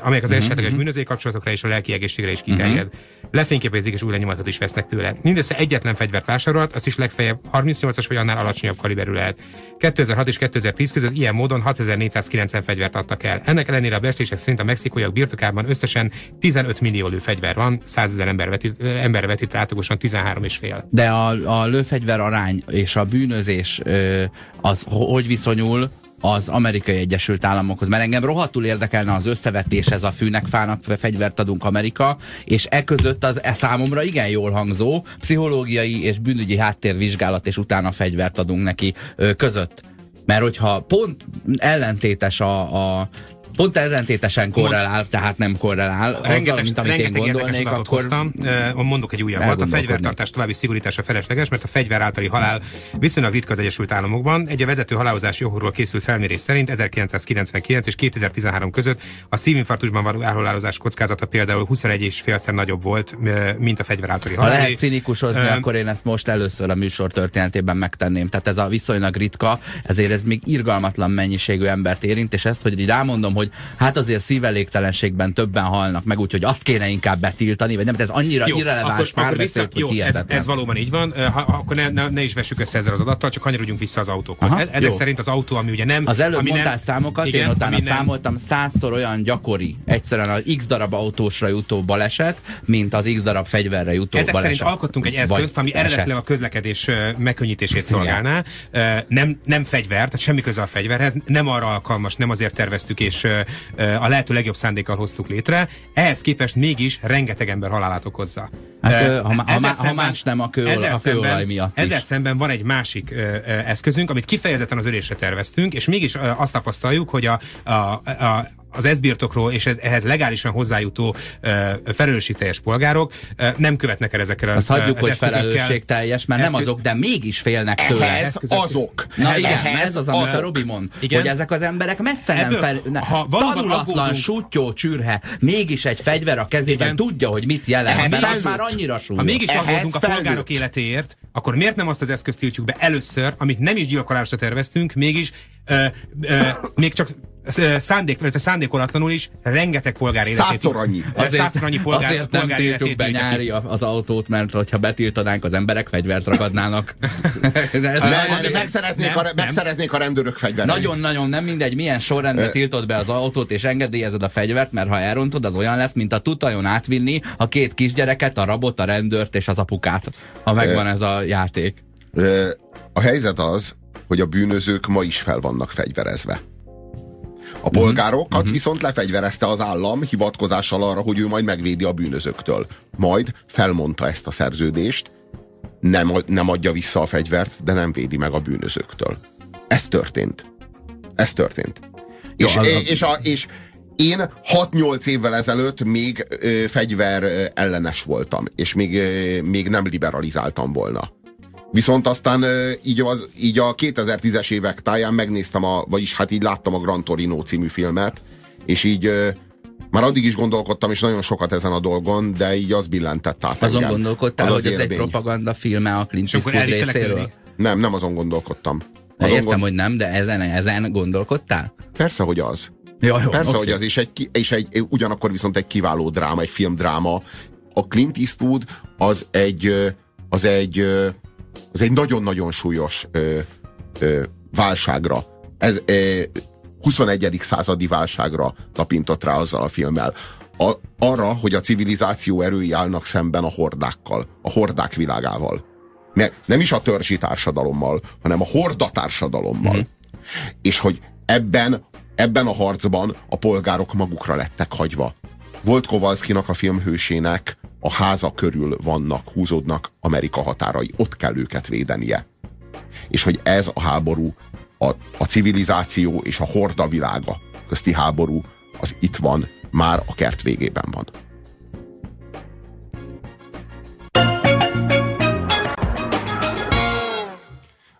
amelyek az uh-huh. esetleges bűnözői kapcsolatokra és a lelki egészségre is kiterjed. Uh-huh. Lefényképezik és új lenyomatot is vesznek tőle. Mindössze egyetlen fegyvert vásárolt, az is legfeljebb 38-as vagy annál alacsonyabb kaliberű lehet. 2006 és 2010 között ilyen módon 6490 fegyvert adtak el. Ennek ellenére a bestések szerint a mexikóiak birtokában összesen 15 millió lőfegyver van, 100 ezer ember vetít, emberre vetít átlagosan 13 és fél. De a, a lőfegyver arány és a bűnözés az hogy viszonyul az amerikai Egyesült Államokhoz, mert engem rohadtul érdekelne az összevetés, ez a fűnek fának fegyvert adunk Amerika, és e között az e számomra igen jól hangzó pszichológiai és bűnügyi háttérvizsgálat, és utána fegyvert adunk neki között. Mert hogyha pont ellentétes a, a pont ellentétesen korrelál, tehát nem korrelál. Rengeteg, azzal, mint amit én gondolnék, akkor... hoztam. Mondok egy újabbat. A fegyvertartás további szigorítása felesleges, mert a fegyver általi halál viszonylag ritka az Egyesült Államokban. Egy a vezető halálozási jogról készült felmérés szerint 1999 és 2013 között a szívinfarktusban való elhalálozás kockázata például 21,5-szer nagyobb volt, mint a fegyver általi halál. Ha lehet cinikusozni, uh, akkor én ezt most először a műsor történetében megtenném. Tehát ez a viszonylag ritka, ezért ez még irgalmatlan mennyiségű embert érint, és ezt, hogy rámondom, hogy hogy hát azért szívelégtelenségben többen halnak meg, úgyhogy azt kéne inkább betiltani, vagy nem, ez annyira jó, irreleváns akkor, akkor vissza, hogy jó, ez, ez, valóban így van, ha, akkor ne, ne, ne is vessük össze ezzel az adattal, csak kanyarodjunk vissza az autókhoz. Aha, Ezek jó. szerint az autó, ami ugye nem... Az előbb ami mondtál nem, számokat, igen, én utána számoltam, százszor olyan gyakori egyszerűen az x darab autósra jutó baleset, mint az x darab fegyverre jutó Ezek baleset. szerint alkottunk egy eszközt, ami eredetileg a közlekedés megkönnyítését szolgálná. Nem, nem fegyver, tehát semmi köze a fegyverhez, nem arra alkalmas, nem azért terveztük és a lehető legjobb szándékkal hoztuk létre, ehhez képest mégis rengeteg ember halálát okozza. Hát, ha, ha, szemben, ha más nem a, a kőolaj szemben, miatt Ezzel szemben van egy másik uh, eszközünk, amit kifejezetten az ölésre terveztünk, és mégis uh, azt tapasztaljuk, hogy a, a, a az ezbirtokról és ez, ehhez legálisan hozzájutó felelősségteljes polgárok nem követnek el ezekkel az Azt hagyjuk, hogy felelősségteljes, mert nem azok, de mégis félnek tőle. Ehhez azok. Na igen, ehhez ez az, amit a Robi mond, igen? hogy ezek az emberek messze Ebből, nem fel... Ne, ha tanulatlan sutyó csürhe, mégis egy fegyver a kezében igen. tudja, hogy mit jelent, ehhez mert az már annyira súlyos. Ha mégis aggódunk a polgárok életéért, akkor miért nem azt az eszközt tiltjuk be először, amit nem is gyilkolásra terveztünk, mégis ö, ö, még csak szándék, vagy szándékolatlanul is rengeteg polgár életét. Százszor annyi. Azért, százszor annyi polgár, azért nem polgár tiltjuk be nyári az autót, mert hogyha betiltanánk, az emberek fegyvert ragadnának. De ez ne, megszereznék, nem, a, megszereznék a rendőrök fegyvert. Nagyon-nagyon nem mindegy, milyen sorrendben tiltod be az autót, és engedélyezed a fegyvert, mert ha elrontod, az olyan lesz, mint a tutajon átvinni a két kisgyereket, a rabot, a rendőrt és az apukát, ha megvan ez a játék. A helyzet az, hogy a bűnözők ma is fel vannak fegyverezve. A polgárokat uh-huh. viszont lefegyverezte az állam hivatkozással arra, hogy ő majd megvédi a bűnözőktől. Majd felmondta ezt a szerződést, nem, nem adja vissza a fegyvert, de nem védi meg a bűnözőktől. Ez történt. Ez történt. Jó, és, az... és, a, és én 6-8 évvel ezelőtt még ö, fegyver ellenes voltam, és még, ö, még nem liberalizáltam volna. Viszont aztán így, az, így a 2010-es évek táján megnéztem, a, vagyis hát így láttam a Gran Torino című filmet, és így már addig is gondolkodtam, és nagyon sokat ezen a dolgon, de így az billentett át Azon engem. gondolkodtál, az hogy ez egy propaganda filme a Clint Eastwood részéről? Nem, nem azon gondolkodtam. Azon Értem, gond... hogy nem, de ezen, ezen gondolkodtál? Persze, hogy az. Ja, jó, Persze, okay. hogy az, és, egy, és egy, ugyanakkor viszont egy kiváló dráma, egy filmdráma. A Clint Eastwood az egy, az egy az egy nagyon-nagyon súlyos ö, ö, válságra, ez, ö, 21. századi válságra tapintott rá azzal a filmmel. A, arra, hogy a civilizáció erői állnak szemben a hordákkal, a hordák világával. Ne, nem is a törzsi társadalommal, hanem a horda társadalommal. Mm-hmm. És hogy ebben, ebben a harcban a polgárok magukra lettek hagyva. Volt Kowalskinak a filmhősének a háza körül vannak, húzódnak Amerika határai. Ott kell őket védenie. És hogy ez a háború, a, a civilizáció és a horda világa közti háború, az itt van, már a kert végében van.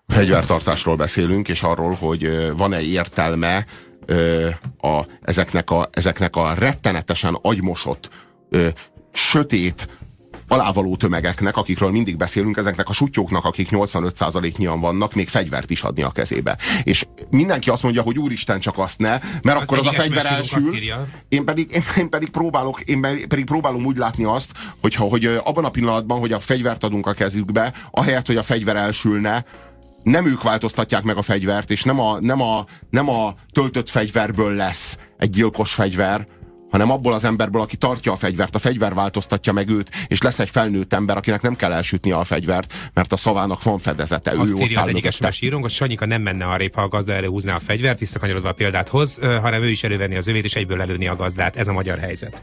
fegyvertartásról beszélünk, és arról, hogy van-e értelme a, ezeknek, a, ezeknek a rettenetesen agymosott, sötét, alávaló tömegeknek, akikről mindig beszélünk, ezeknek a sutyóknak, akik 85%-nyian vannak, még fegyvert is adni a kezébe. És mindenki azt mondja, hogy úristen csak azt ne, mert az akkor az a fegyver elsül. Én pedig, én, én, pedig próbálok, én pedig próbálom úgy látni azt, hogyha, hogy abban a pillanatban, hogy a fegyvert adunk a kezükbe, ahelyett, hogy a fegyver elsülne, nem ők változtatják meg a fegyvert, és nem a, nem a, nem a töltött fegyverből lesz egy gyilkos fegyver, hanem abból az emberből, aki tartja a fegyvert. A fegyver változtatja meg őt, és lesz egy felnőtt ember, akinek nem kell elsütnie a fegyvert, mert a szavának van fedezete. Azt ő írja az egyik SMS írónk, hogy Sanyika nem menne arrébb, ha a gazda előhúzná a fegyvert, visszakanyarodva a példát hoz, hanem ő is elővenni az övét, és egyből lelőni a gazdát. Ez a magyar helyzet.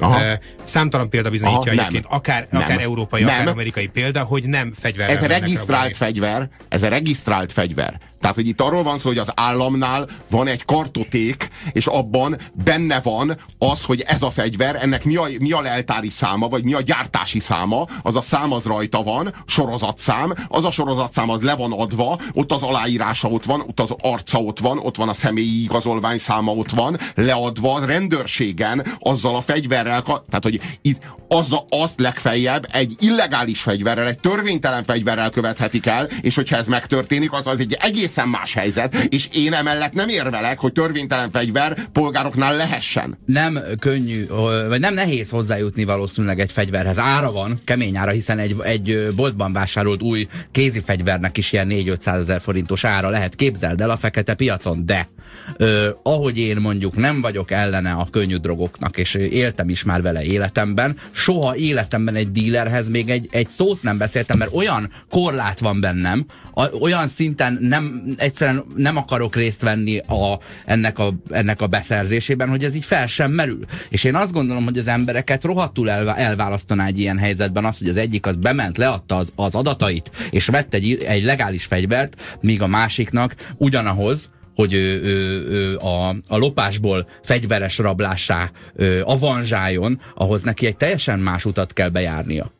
Aha. Számtalan példa bizonyítja Aha, egyébként, akár, nem. akár európai, nem. akár amerikai példa, hogy nem fegyver. Ez regisztrált fegyver, ez a regisztrált fegyver. Tehát, hogy itt arról van szó, hogy az államnál van egy kartoték, és abban benne van az, hogy ez a fegyver, ennek mi a, mi a leltári száma, vagy mi a gyártási száma, az a szám az rajta van, sorozatszám, az a sorozatszám az le van adva, ott az aláírása ott van, ott az arca ott van, ott van a személyi igazolvány száma ott van, leadva rendőrségen, azzal a fegyverrel, tehát, hogy itt az, azt legfeljebb egy illegális fegyverrel, egy törvénytelen fegyverrel követhetik el, és hogyha ez megtörténik, az az egy egészen más helyzet, és én emellett nem érvelek, hogy törvénytelen fegyver polgároknál lehessen. Nem könnyű, vagy nem nehéz hozzájutni valószínűleg egy fegyverhez. Ára van, kemény ára, hiszen egy, egy boltban vásárolt új kézi fegyvernek is ilyen 4-500 ezer forintos ára lehet. Képzeld el a fekete piacon, de ö, ahogy én mondjuk nem vagyok ellene a könnyű drogoknak, és éltem is már vele életemben, soha életemben egy dílerhez még egy, egy szót nem beszéltem, mert olyan korlát van bennem, olyan szinten nem, egyszerűen nem akarok részt venni a, ennek, a, ennek a beszerzésében, hogy ez így fel sem merül. És én azt gondolom, hogy az embereket rohadtul el, elválasztaná egy ilyen helyzetben az, hogy az egyik az bement, leadta az, az adatait, és vett egy, egy legális fegyvert, míg a másiknak ugyanahoz, hogy ő, ő, ő a, a lopásból fegyveres rablásá ő, avanzsáljon, ahhoz neki egy teljesen más utat kell bejárnia.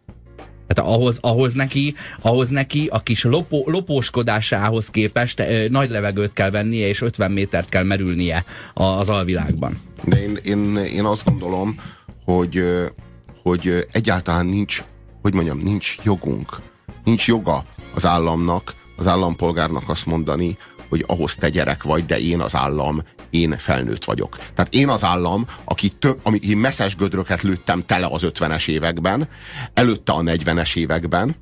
Tehát ahhoz, ahhoz, neki, ahhoz neki a kis lopó, lopóskodásához képest ö, nagy levegőt kell vennie, és 50 métert kell merülnie az alvilágban. De én, én, én azt gondolom, hogy, hogy egyáltalán nincs, hogy mondjam, nincs jogunk, nincs joga az államnak, az állampolgárnak azt mondani, hogy ahhoz te gyerek vagy, de én az állam, én felnőtt vagyok. Tehát én az állam, aki, több, ami messzes gödröket lőttem tele az 50-es években, előtte a 40-es években,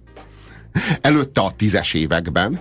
előtte a 10-es években,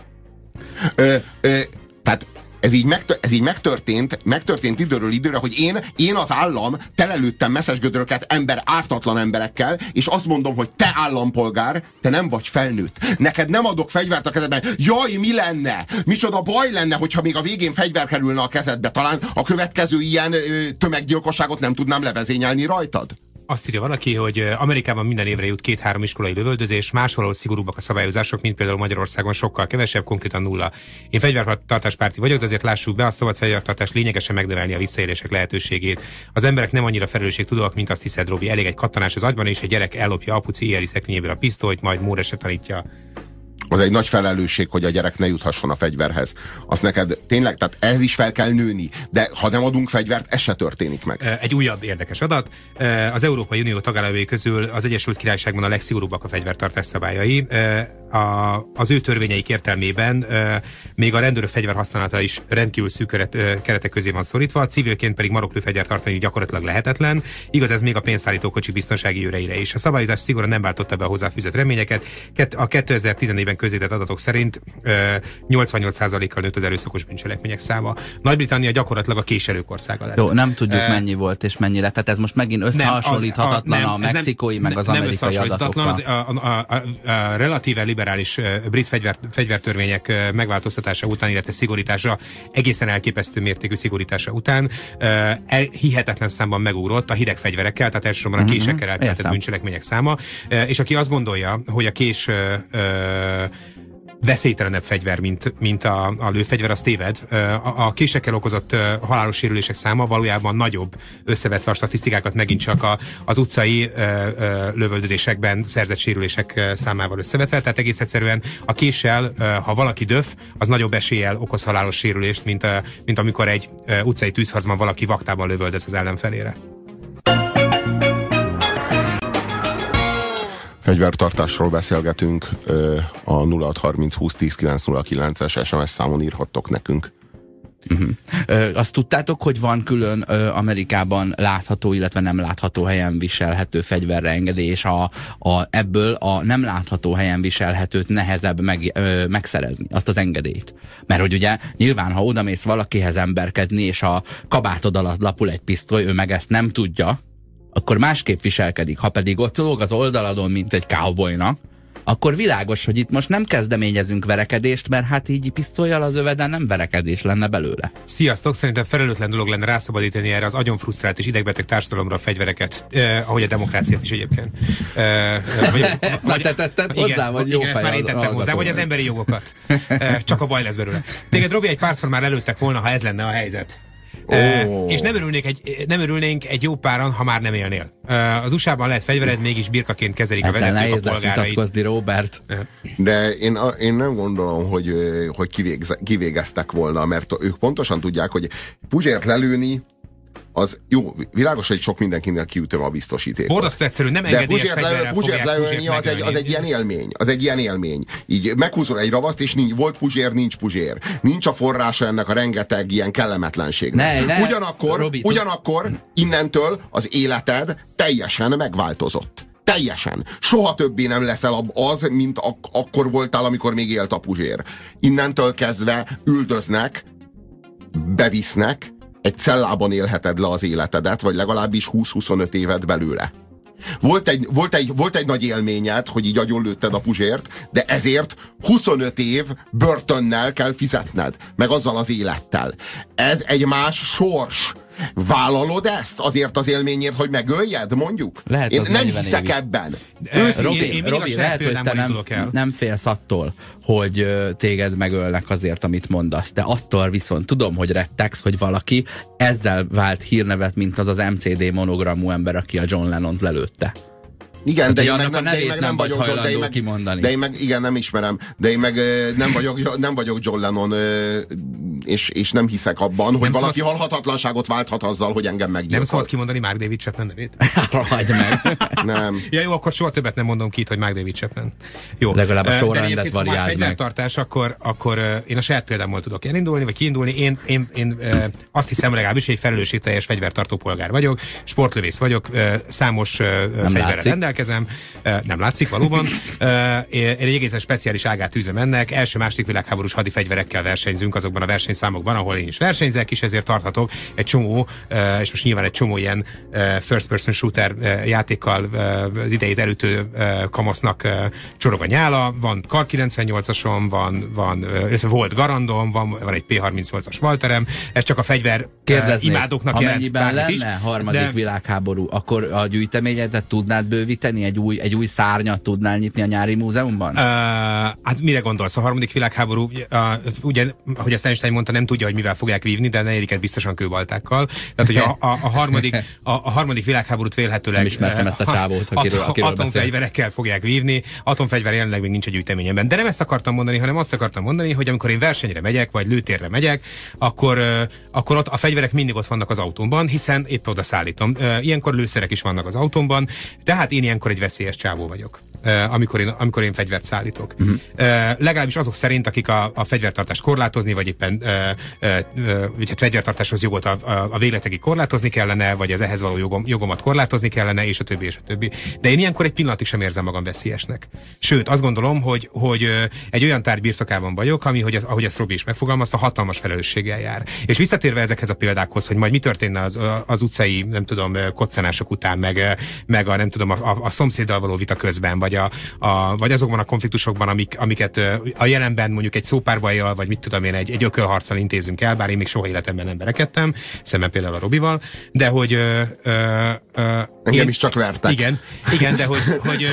ö, ö, tehát ez így, megtör, ez így megtörtént, megtörtént időről időre, hogy én, én az állam telelőttem messzes gödröket ember, ártatlan emberekkel, és azt mondom, hogy te állampolgár, te nem vagy felnőtt. Neked nem adok fegyvert a kezedbe. Jaj, mi lenne? Micsoda baj lenne, hogyha még a végén fegyver kerülne a kezedbe. Talán a következő ilyen ö, tömeggyilkosságot nem tudnám levezényelni rajtad? Azt írja valaki, hogy Amerikában minden évre jut két-három iskolai lövöldözés, máshol szigorúbbak a szabályozások, mint például Magyarországon sokkal kevesebb, konkrétan nulla. Én fegyvertartáspárti vagyok, de azért lássuk be, a szabad fegyvertartás lényegesen megnövelni a visszaélések lehetőségét. Az emberek nem annyira felelősségtudóak, mint azt hiszed, Robi. Elég egy kattanás az agyban, és egy gyerek ellopja apuci éjjeli szekrényéből a pisztolyt, majd Móre se tanítja az egy nagy felelősség, hogy a gyerek ne juthasson a fegyverhez. Azt neked tényleg, tehát ez is fel kell nőni, de ha nem adunk fegyvert, ez se történik meg. Egy újabb érdekes adat. Az Európai Unió tagállamai közül az Egyesült Királyságban a legszigorúbbak a fegyvertartás szabályai. A, az ő törvényeik értelmében még a rendőrök fegyver használata is rendkívül szűk keretek közé van szorítva, civilként pedig maroklő fegyvert tartani gyakorlatilag lehetetlen. Igaz, ez még a pénzszállító kocsi biztonsági őreire is. A szabályozás szigorúan nem váltotta be a hozzáfűzött reményeket. A 2014-ben közétett adatok szerint 88%-kal nőtt az erőszakos bűncselekmények száma. Nagy-Britannia gyakorlatilag a késelők országa lett. Jó, nem tudjuk uh, mennyi volt és mennyi lett. Tehát ez most megint összehasonlíthatatlan nem, az, a, nem, a mexikói meg az nem amerikai adatokkal. Az, a, a, a, a relatíve liberális brit fegyver, fegyvertörvények megváltoztatása után, illetve szigorítása, egészen elképesztő mértékű szigorítása után el, hihetetlen számban megugrott a hideg fegyverekkel, tehát elsősorban a mhm, késekkel elkövetett bűncselekmények száma, és aki azt gondolja, hogy a kés veszélytelenebb fegyver, mint, mint a, a lőfegyver, az téved. A, a késekkel okozott halálos sérülések száma valójában nagyobb, összevetve a statisztikákat megint csak a, az utcai ö, ö, lövöldözésekben szerzett sérülések számával összevetve. Tehát egész egyszerűen a késsel, ha valaki döf, az nagyobb eséllyel okoz halálos sérülést, mint, mint amikor egy utcai tűzharcban valaki vaktában lövöldöz az ellenfelére. Fegyvertartásról beszélgetünk, a 0630 20 10 909-es SMS számon írhattok nekünk. Uh-huh. Azt tudtátok, hogy van külön Amerikában látható, illetve nem látható helyen viselhető fegyverre engedély, és a, a, ebből a nem látható helyen viselhetőt nehezebb meg, ö, megszerezni, azt az engedélyt. Mert hogy ugye nyilván, ha odamész valakihez emberkedni, és a kabátod alatt lapul egy pisztoly, ő meg ezt nem tudja, akkor másképp viselkedik. Ha pedig ott lóg az oldaladon, mint egy cowboynak, akkor világos, hogy itt most nem kezdeményezünk verekedést, mert hát így pisztolyjal az öveden nem verekedés lenne belőle. Sziasztok, szerintem felelőtlen dolog lenne rászabadítani erre az agyon frusztrált és idegbeteg társadalomra a fegyvereket, eh, ahogy a demokráciát is egyébként. Eh, vagy, ezt vagy, te tetted igen, hozzá, vagy jó igen, ezt már én tettem hozzá, vagy az emberi jogokat. Eh, csak a baj lesz belőle. Téged, Robi, egy párszor már előttek volna, ha ez lenne a helyzet. Oh. és nem, örülnék egy, nem örülnénk egy jó páran, ha már nem élnél. az USA-ban lehet fegyvered, mégis birkaként kezelik Ezzel a vezetők a polgárait. Robert. De én, én nem gondolom, hogy, hogy kivégze, kivégeztek volna, mert ők pontosan tudják, hogy Puzsért lelőni az jó, világos, hogy sok mindenkinek kiütöm a biztosítékot. Borzasztó egyszerű, nem engedélyes De Puzsért leölni az egy, az egy ilyen élmény. Az egy ilyen élmény. Így meghúzol egy ravaszt, és nincs, volt Puzsér, nincs Puzsér. Nincs a forrása ennek a rengeteg ilyen kellemetlenségnek. Ne, ne, ugyanakkor, Robi, ugyanakkor innentől az életed teljesen megváltozott. Teljesen. Soha többé nem leszel az, mint ak- akkor voltál, amikor még élt a Puzsér. Innentől kezdve üldöznek, bevisznek, egy cellában élheted le az életedet, vagy legalábbis 20-25 évet belőle. Volt egy, volt, egy, volt egy nagy élményed, hogy így agyonlőtted a puzsért, de ezért 25 év börtönnel kell fizetned, meg azzal az élettel. Ez egy más sors. Vállalod ezt azért az élményért, hogy megöljed, mondjuk? Lehet, én nem hiszek évig. ebben. Őszintén. Robi, én, én Robi lehet, hogy te nem, nem félsz attól, hogy téged megölnek azért, amit mondasz. De attól viszont tudom, hogy rettegsz, hogy valaki ezzel vált hírnevet, mint az az MCD monogramú ember, aki a John Lennon lelőtte. Igen, de én, meg, nem, de én meg nem vagyok John, de én meg, kimondani. de én meg, igen, nem ismerem, de én meg nem vagyok, nem vagyok John Lennon, és, és nem hiszek abban, nem hogy valaki szabad... halhatatlanságot válthat azzal, hogy engem meggyilkol. Nem szabad kimondani Mark David Chapman nevét? Hagyj meg. nem. Ja, jó, akkor soha többet nem mondom ki, hogy Mark David Chapman. Jó. Legalább a sorrendet variáld meg. tartás, akkor, akkor én a saját példámmal tudok elindulni, vagy kiindulni. Én, én, én, én azt hiszem legalábbis, hogy egy felelősségteljes fegyvertartó polgár vagyok, sportlövész vagyok, számos fegyverrel rendelkezem rendelkezem, nem látszik valóban. Én egy egészen speciális ágát tűzem ennek. Első, második világháborús hadifegyverekkel versenyzünk azokban a versenyszámokban, ahol én is versenyzek, és ezért tarthatok egy csomó, és most nyilván egy csomó ilyen first person shooter játékkal az idejét előtő kamasznak csorog a nyála, van Kar 98-asom, van, van volt Garandom, van, van egy P38-as Walterem, ez csak a fegyver Kérdeznék, imádóknak jelent lenne is, harmadik de... világháború, akkor a gyűjteményedet tudnád bővíteni? Építeni? Egy új, egy új szárnyat tudnál nyitni a nyári múzeumban? Uh, hát mire gondolsz? A harmadik világháború, uh, ugye, ahogy ezt Einstein mondta, nem tudja, hogy mivel fogják vívni, de a negyediket biztosan kőbaltákkal. Tehát, hogy a, a, a, harmadik, a, a harmadik világháborút vélhetőleg nem ismertem ezt a csávót, akiről, akiről atomfegyverekkel fogják vívni. Atomfegyver jelenleg még nincs egy gyűjteményemben. De nem ezt akartam mondani, hanem azt akartam mondani, hogy amikor én versenyre megyek, vagy lőtérre megyek, akkor, uh, akkor ott a fegyverek mindig ott vannak az autómban, hiszen épp oda szállítom. Uh, ilyenkor lőszerek is vannak az autómban, tehát én ilyenkor egy veszélyes csávó vagyok, amikor én, amikor én fegyvert szállítok. Uh-huh. Legalábbis azok szerint, akik a, a fegyvertartást korlátozni, vagy éppen vagy hát fegyvertartáshoz jogot a, a, a végletekig korlátozni kellene, vagy az ehhez való jogom, jogomat korlátozni kellene, és a többi, és a többi. De én ilyenkor egy pillanatig sem érzem magam veszélyesnek. Sőt, azt gondolom, hogy, hogy egy olyan tárgy birtokában vagyok, ami, hogy az, ahogy ezt Robi is megfogalmazta, hatalmas felelősséggel jár. És visszatérve ezekhez a példákhoz, hogy majd mi történne az, az utcai, nem tudom, koccanások után, meg, meg a, nem tudom, a, a, a szomszéddal való vita közben, vagy, a, a, vagy azokban a konfliktusokban, amik, amiket a jelenben mondjuk egy szópárbajjal, vagy mit tudom én, egy, egy ökölharccal intézünk el, bár én még soha életemben nem berekedtem, szemben például a Robival, de hogy ö, ö, ö, Engem én, is csak vertek. Igen, igen de hogy, hogy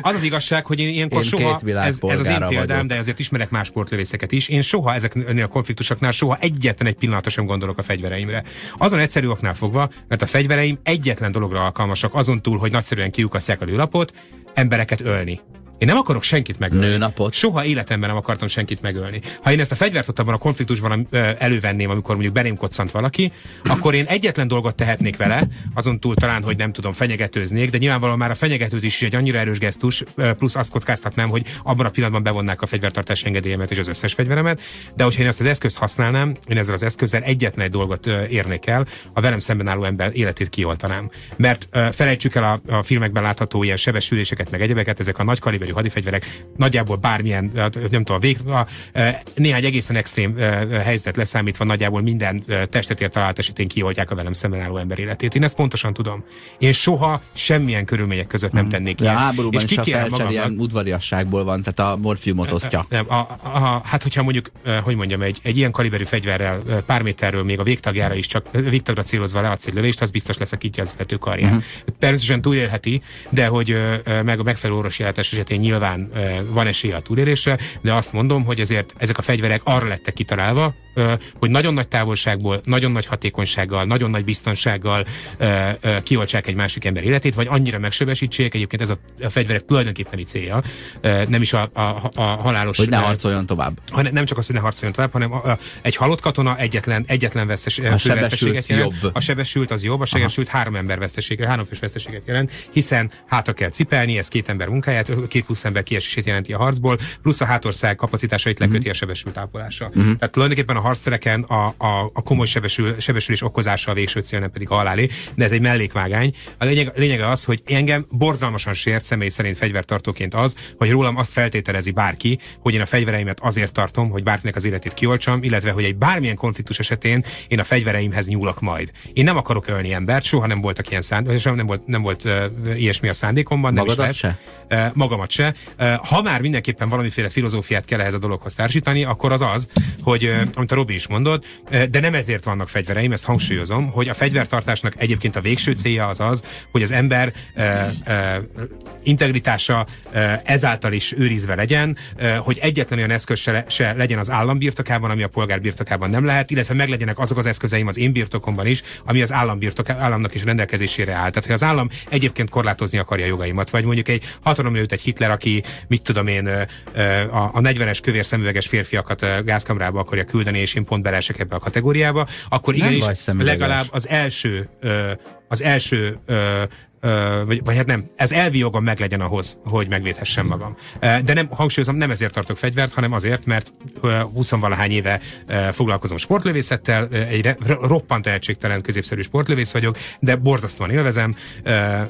az az igazság, hogy én ilyenkor én soha, ez, ez az én példám, vagyok. de azért ismerek más sportlövészeket is, én soha ezeknél a konfliktusoknál soha egyetlen egy pillanatra sem gondolok a fegyvereimre. Azon egyszerű oknál fogva, mert a fegyvereim egyetlen dologra alkalmasak, azon túl, hogy nagyszerűen kiukasztják a lőlapot, embereket ölni. Én nem akarok senkit megölni. Nőnapot. Soha életemben nem akartam senkit megölni. Ha én ezt a fegyvert ott abban a konfliktusban elővenném, amikor mondjuk belém koccant valaki, akkor én egyetlen dolgot tehetnék vele, azon túl talán, hogy nem tudom, fenyegetőznék, de nyilvánvalóan már a fenyegetőt is egy annyira erős gesztus, plusz azt kockáztatnám, hogy abban a pillanatban bevonnák a fegyvertartás engedélyemet és az összes fegyveremet, de hogyha én ezt az eszközt használnám, én ezzel az eszközzel egyetlen egy dolgot érnék el, a velem szemben álló ember életét kioltanám. Mert felejtsük el a, a filmekben látható ilyen sebesüléseket, meg egyebeket, ezek a nagy kaliberű hadifegyverek nagyjából bármilyen, ö, nem tudom, a vég, a, ö, néhány egészen extrém ö, ö, helyzetet leszámítva nagyjából minden ö, testet ért találat esetén kioltják a velem szemben álló ember életét. Én ezt pontosan tudom. Én soha semmilyen körülmények között nem tennék Ja, a ilyet. háborúban is a felcser ilyen udvariasságból van, tehát a morfiumot osztja. nem, a, a, hát hogyha mondjuk, hogy mondjam, egy, egy ilyen kaliberű fegyverrel pár méterről még a végtagjára is csak végtagra célozva leadsz egy lövést, az biztos leszakítja az illető karját. Uh-huh. Természetesen túlélheti, de hogy meg a megfelelő orvosi esetén nyilván van esélye a túlélésre, de azt mondom, hogy ezért ezek a fegyverek arra lettek kitalálva, hogy nagyon nagy távolságból, nagyon nagy hatékonysággal, nagyon nagy biztonsággal kioltsák egy másik ember életét, vagy annyira megsebesítsék, egyébként ez a, a fegyverek tulajdonképpeni célja, nem is a, a, a halálos Hogy ne harcoljon tovább. hanem nem csak az, hogy ne harcoljon tovább, hanem a, a, egy halott katona egyetlen, egyetlen vesztes, A veszteséget jelent. jobb. A sebesült az jobb, a sebesült három ember vesztesége, három fős veszteséget jelent, hiszen hátra kell cipelni, ez két ember munkáját, két plusz ember kiesését jelenti a harcból, plusz a hátország kapacitásait leköti Mhm. a sebesült ápolása. Tehát tulajdonképpen a harctereken a, a, a komoly sebesül, sebesülés okozása a végső cél, nem pedig a halálé, de ez egy mellékvágány. A lényeg, lényege az, hogy engem borzalmasan sért személy szerint fegyvertartóként az, hogy rólam azt feltételezi bárki, hogy én a fegyvereimet azért tartom, hogy bárkinek az életét kioltsam, illetve hogy egy bármilyen konfliktus esetén én a fegyvereimhez nyúlok majd. Én nem akarok ölni embert, soha nem voltak ilyen szándék, soha nem volt, nem volt uh, ilyesmi a szándékomban, nem Magadat is lesz. se? Uh, magamat se. Uh, ha már mindenképpen valamiféle filozófiát kell ehhez a dologhoz társítani, akkor az az, hogy, amit a Robi is mondott, de nem ezért vannak fegyvereim, ezt hangsúlyozom, hogy a fegyvertartásnak egyébként a végső célja az az, hogy az ember integritása ezáltal is őrizve legyen, hogy egyetlen olyan eszköz se, se legyen az állam birtokában, ami a polgár birtokában nem lehet, illetve meglegyenek azok az eszközeim az én birtokomban is, ami az állam birtok, államnak is rendelkezésére áll. Tehát, hogy az állam egyébként korlátozni akarja jogaimat, vagy mondjuk egy hatalomlőtt egy Hitler, aki mit tudom én, a, a 40-es kövér szemüveges férfiakat gázkamrába akarja küldeni, és én pont beleesek ebbe a kategóriába, akkor igenis legalább az első az első Ö, vagy, vagy hát nem, ez elvi jogom meg legyen ahhoz, hogy megvédhessem magam. De nem, hangsúlyozom, nem ezért tartok fegyvert, hanem azért, mert ö, 20-valahány éve foglalkozom sportlövészettel, egy roppant tehetségtelen középszerű sportlövész vagyok, de borzasztóan élvezem,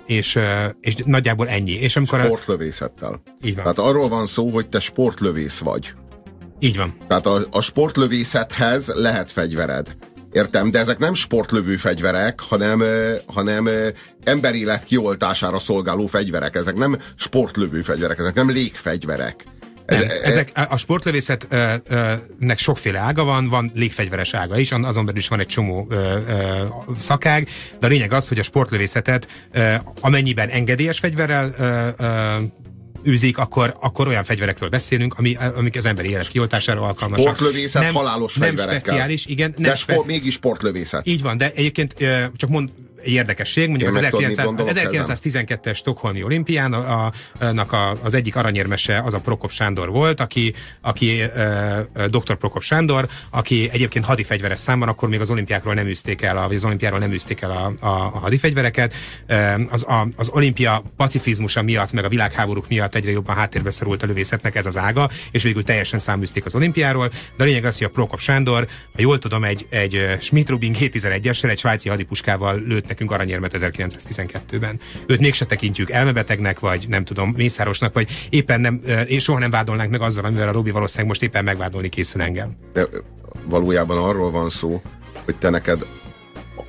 és, és nagyjából ennyi. És amikor a, Sportlövészettel. Így van. Tehát arról van szó, hogy te sportlövész vagy. így van. Tehát a, a sportlövészethez lehet fegyvered. Értem, de ezek nem sportlövő fegyverek, hanem, hanem emberélet kioltására szolgáló fegyverek. Ezek nem sportlövő fegyverek, ezek nem légfegyverek. Ez, Nem, ezek, a sportlövészetnek sokféle ága van, van légfegyveres ága is, azon belül is van egy csomó ö, ö, szakág, de a lényeg az, hogy a sportlövészetet ö, amennyiben engedélyes fegyverrel ö, ö, űzik, akkor, akkor olyan fegyverekről beszélünk, ami, amik az emberi élet kioltására alkalmasak. Sportlövészet nem, halálos nem fegyverekkel. speciális, igen. de Nem sport, mégis sportlövészet. így van, de egyébként csak mond egy érdekesség, mondjuk az, meg tudod, 1900, mit az gondolok 1912-es Stockholmi olimpián a, a, a, az egyik aranyérmese az a Prokop Sándor volt, aki, aki ö, dr. Prokop Sándor, aki egyébként hadifegyveres számban, akkor még az olimpiákról nem űzték el, vagy az olimpiáról nem űzték el a, a, a hadifegyvereket. Ö, Az, a, az olimpia pacifizmusa miatt, meg a világháborúk miatt egyre jobban háttérbe szorult a lövészetnek ez az ága, és végül teljesen száműzték az olimpiáról. De a lényeg az, hogy a Prokop Sándor, ha jól tudom, egy, egy Schmidt-Rubin G11-essel, egy svájci hadipuskával lőtt nekünk aranyérmet 1912-ben. Őt mégse tekintjük elmebetegnek, vagy nem tudom, mészárosnak, vagy éppen nem, és soha nem vádolnánk meg azzal, amivel a Robi valószínűleg most éppen megvádolni készül engem. De valójában arról van szó, hogy te neked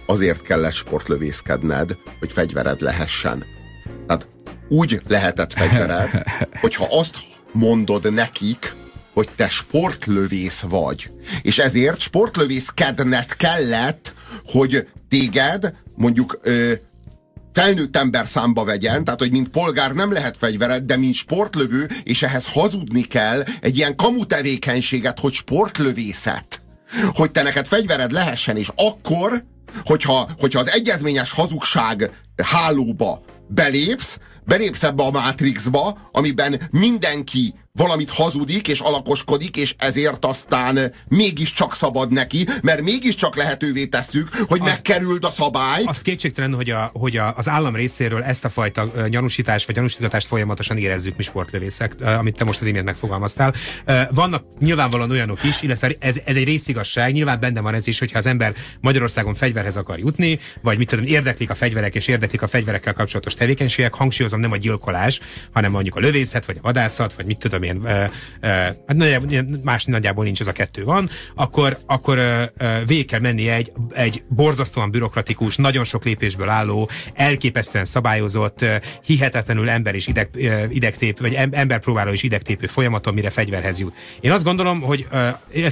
azért kellett sportlövészkedned, hogy fegyvered lehessen. Tehát úgy lehetett fegyvered, hogyha azt mondod nekik, hogy te sportlövész vagy. És ezért sportlövészkedned kellett, hogy téged mondjuk ö, felnőtt ember számba vegyen, tehát hogy mint polgár nem lehet fegyvered, de mint sportlövő, és ehhez hazudni kell egy ilyen kamu tevékenységet, hogy sportlövészet. Hogy te neked fegyvered lehessen, és akkor, hogyha, hogyha az egyezményes hazugság hálóba belépsz, belépsz ebbe a Matrixba, amiben mindenki valamit hazudik és alakoskodik, és ezért aztán mégiscsak szabad neki, mert mégiscsak lehetővé tesszük, hogy az, megkerüld a szabályt. Az kétségtelen, hogy, a, hogy a, az állam részéről ezt a fajta gyanúsítást vagy gyanúsítatást folyamatosan érezzük mi sportlövészek, amit te most az imént megfogalmaztál. Vannak nyilvánvalóan olyanok is, illetve ez, ez egy részigasság, nyilván benne van ez is, hogyha az ember Magyarországon fegyverhez akar jutni, vagy mit tudom, érdeklik a fegyverek és érdeklik a fegyverekkel kapcsolatos tevékenységek, hangsúlyozom nem a gyilkolás, hanem mondjuk a lövészet, vagy a vadászat, vagy mit tudom én, e, e, hát más nagyjából nincs ez a kettő van, akkor, akkor végig kell menni egy, egy borzasztóan bürokratikus, nagyon sok lépésből álló, elképesztően szabályozott, hihetetlenül ember is ideg, idegtép, vagy ember próbáló is idegtépő folyamaton, mire fegyverhez jut. Én azt gondolom, hogy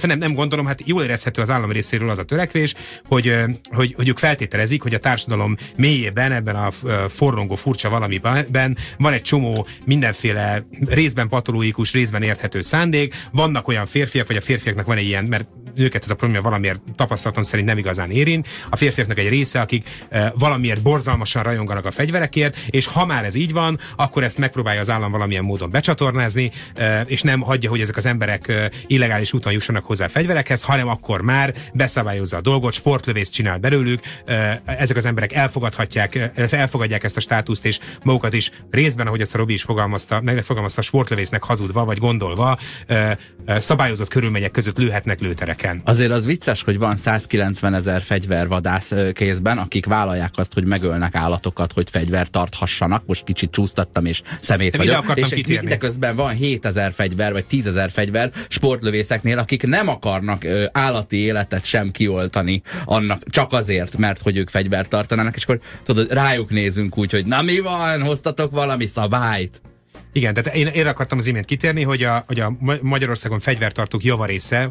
nem, nem gondolom, hát jól érezhető az állam részéről az a törekvés, hogy, hogy, hogy ők feltételezik, hogy a társadalom mélyében, ebben a forrongó furcsa valamiben van egy csomó mindenféle részben patológikus, részben érthető szándék. Vannak olyan férfiak, vagy a férfiaknak van egy ilyen, mert őket ez a probléma valamiért tapasztalatom szerint nem igazán érint. A férfiaknak egy része, akik e, valamiért borzalmasan rajonganak a fegyverekért, és ha már ez így van, akkor ezt megpróbálja az állam valamilyen módon becsatornázni, e, és nem hagyja, hogy ezek az emberek e, illegális úton jussanak hozzá a fegyverekhez, hanem akkor már beszabályozza a dolgot, sportlövészt csinál belőlük, e, ezek az emberek elfogadhatják, elfogadják ezt a státuszt, és magukat is részben, ahogy ezt a Robi is fogalmazta, megfogalmazta, sportlövésznek hazudva vagy gondolva, szabályozott körülmények között lőhetnek lőtereken. Azért az vicces, hogy van 190 ezer fegyvervadász kézben, akik vállalják azt, hogy megölnek állatokat, hogy fegyvert tarthassanak. Most kicsit csúsztattam és szemét de vagyok. És kitérni. közben van 7000 fegyver, vagy 10 ezer fegyver sportlövészeknél, akik nem akarnak ö, állati életet sem kioltani annak csak azért, mert hogy ők fegyvert tartanának, és akkor tudod, rájuk nézünk úgy, hogy na mi van, hoztatok valami szabályt. Igen, tehát én, én akartam az imént kitérni, hogy a, hogy a Magyarországon fegyvertartók javarésze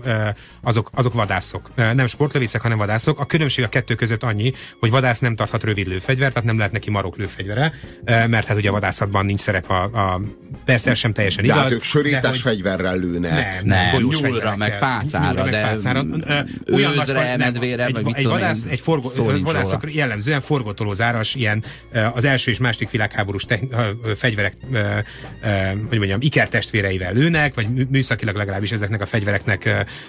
azok, azok vadászok. Nem sportlövészek, hanem vadászok. A különbség a kettő között annyi, hogy vadász nem tarthat rövid lőfegyvert, tehát nem lehet neki marok lőfegyvere, mert hát ugye a vadászatban nincs szerep a, a persze sem teljesen de hát igaz. Hát ők sörétes hogy... fegyverrel lőnek. Nem, nem nyúlra, meg fácára, nyúlra, de meg fácára. Olyan őzre, medvére, egy, vagy egy vadász, egy forgó, vadászok jellemzően forgótolózáras, ilyen az első és második világháborús fegyverek hogy mondjam, ikertestvéreivel lőnek, vagy műszakilag legalábbis ezeknek a fegyvereknek,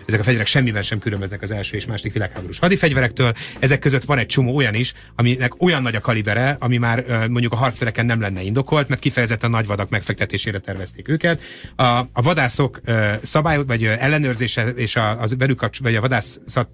ezek a fegyverek semmivel sem különböznek az első és második világháborús hadifegyverektől. Ezek között van egy csomó olyan is, aminek olyan nagy a kalibere, ami már mondjuk a harctereken nem lenne indokolt, mert kifejezetten nagy vadak megfektetésére tervezték őket. A, a vadászok szabály, vagy ellenőrzése és a, az velük vagy a vadászat,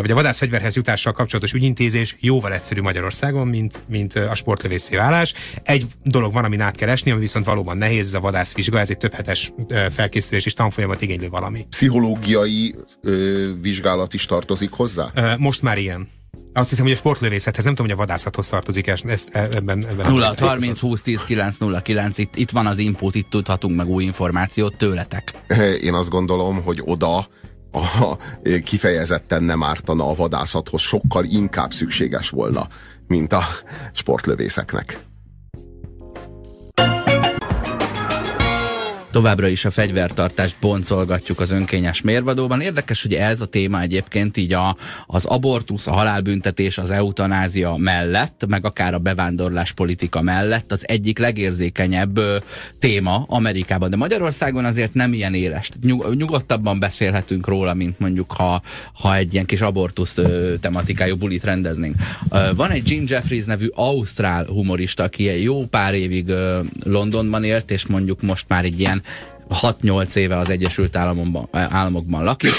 vagy a vadászfegyverhez jutással kapcsolatos ügyintézés jóval egyszerű Magyarországon, mint, mint a sportlövészé válás. Egy dolog van, amin át kell esni, ami viszont valóban nehéz, ez a vadászvizsga, ez egy több hetes felkészülés és tanfolyamat igénylő valami. Pszichológiai ö, vizsgálat is tartozik hozzá? Most már ilyen. Azt hiszem, hogy a sportlövészethez, nem tudom, hogy a vadászathoz tartozik ezt, ezt ebben. ebben 0 30 20 10 9 0 9, itt, itt van az input, itt tudhatunk meg új információt tőletek. Én azt gondolom, hogy oda a, kifejezetten nem ártana a vadászathoz, sokkal inkább szükséges volna, mint a sportlövészeknek. Továbbra is a fegyvertartást boncolgatjuk az önkényes mérvadóban. Érdekes, hogy ez a téma egyébként így a, az abortusz, a halálbüntetés, az eutanázia mellett, meg akár a bevándorlás politika mellett az egyik legérzékenyebb ö, téma Amerikában. De Magyarországon azért nem ilyen éles. Nyug, nyugodtabban beszélhetünk róla, mint mondjuk ha, ha egy ilyen kis abortusz tematikájú bulit rendeznénk. Van egy Jim Jeffries nevű ausztrál humorista, aki jó pár évig Londonban élt, és mondjuk most már egy ilyen 6-8 éve az Egyesült Államokban, Államokban lakik.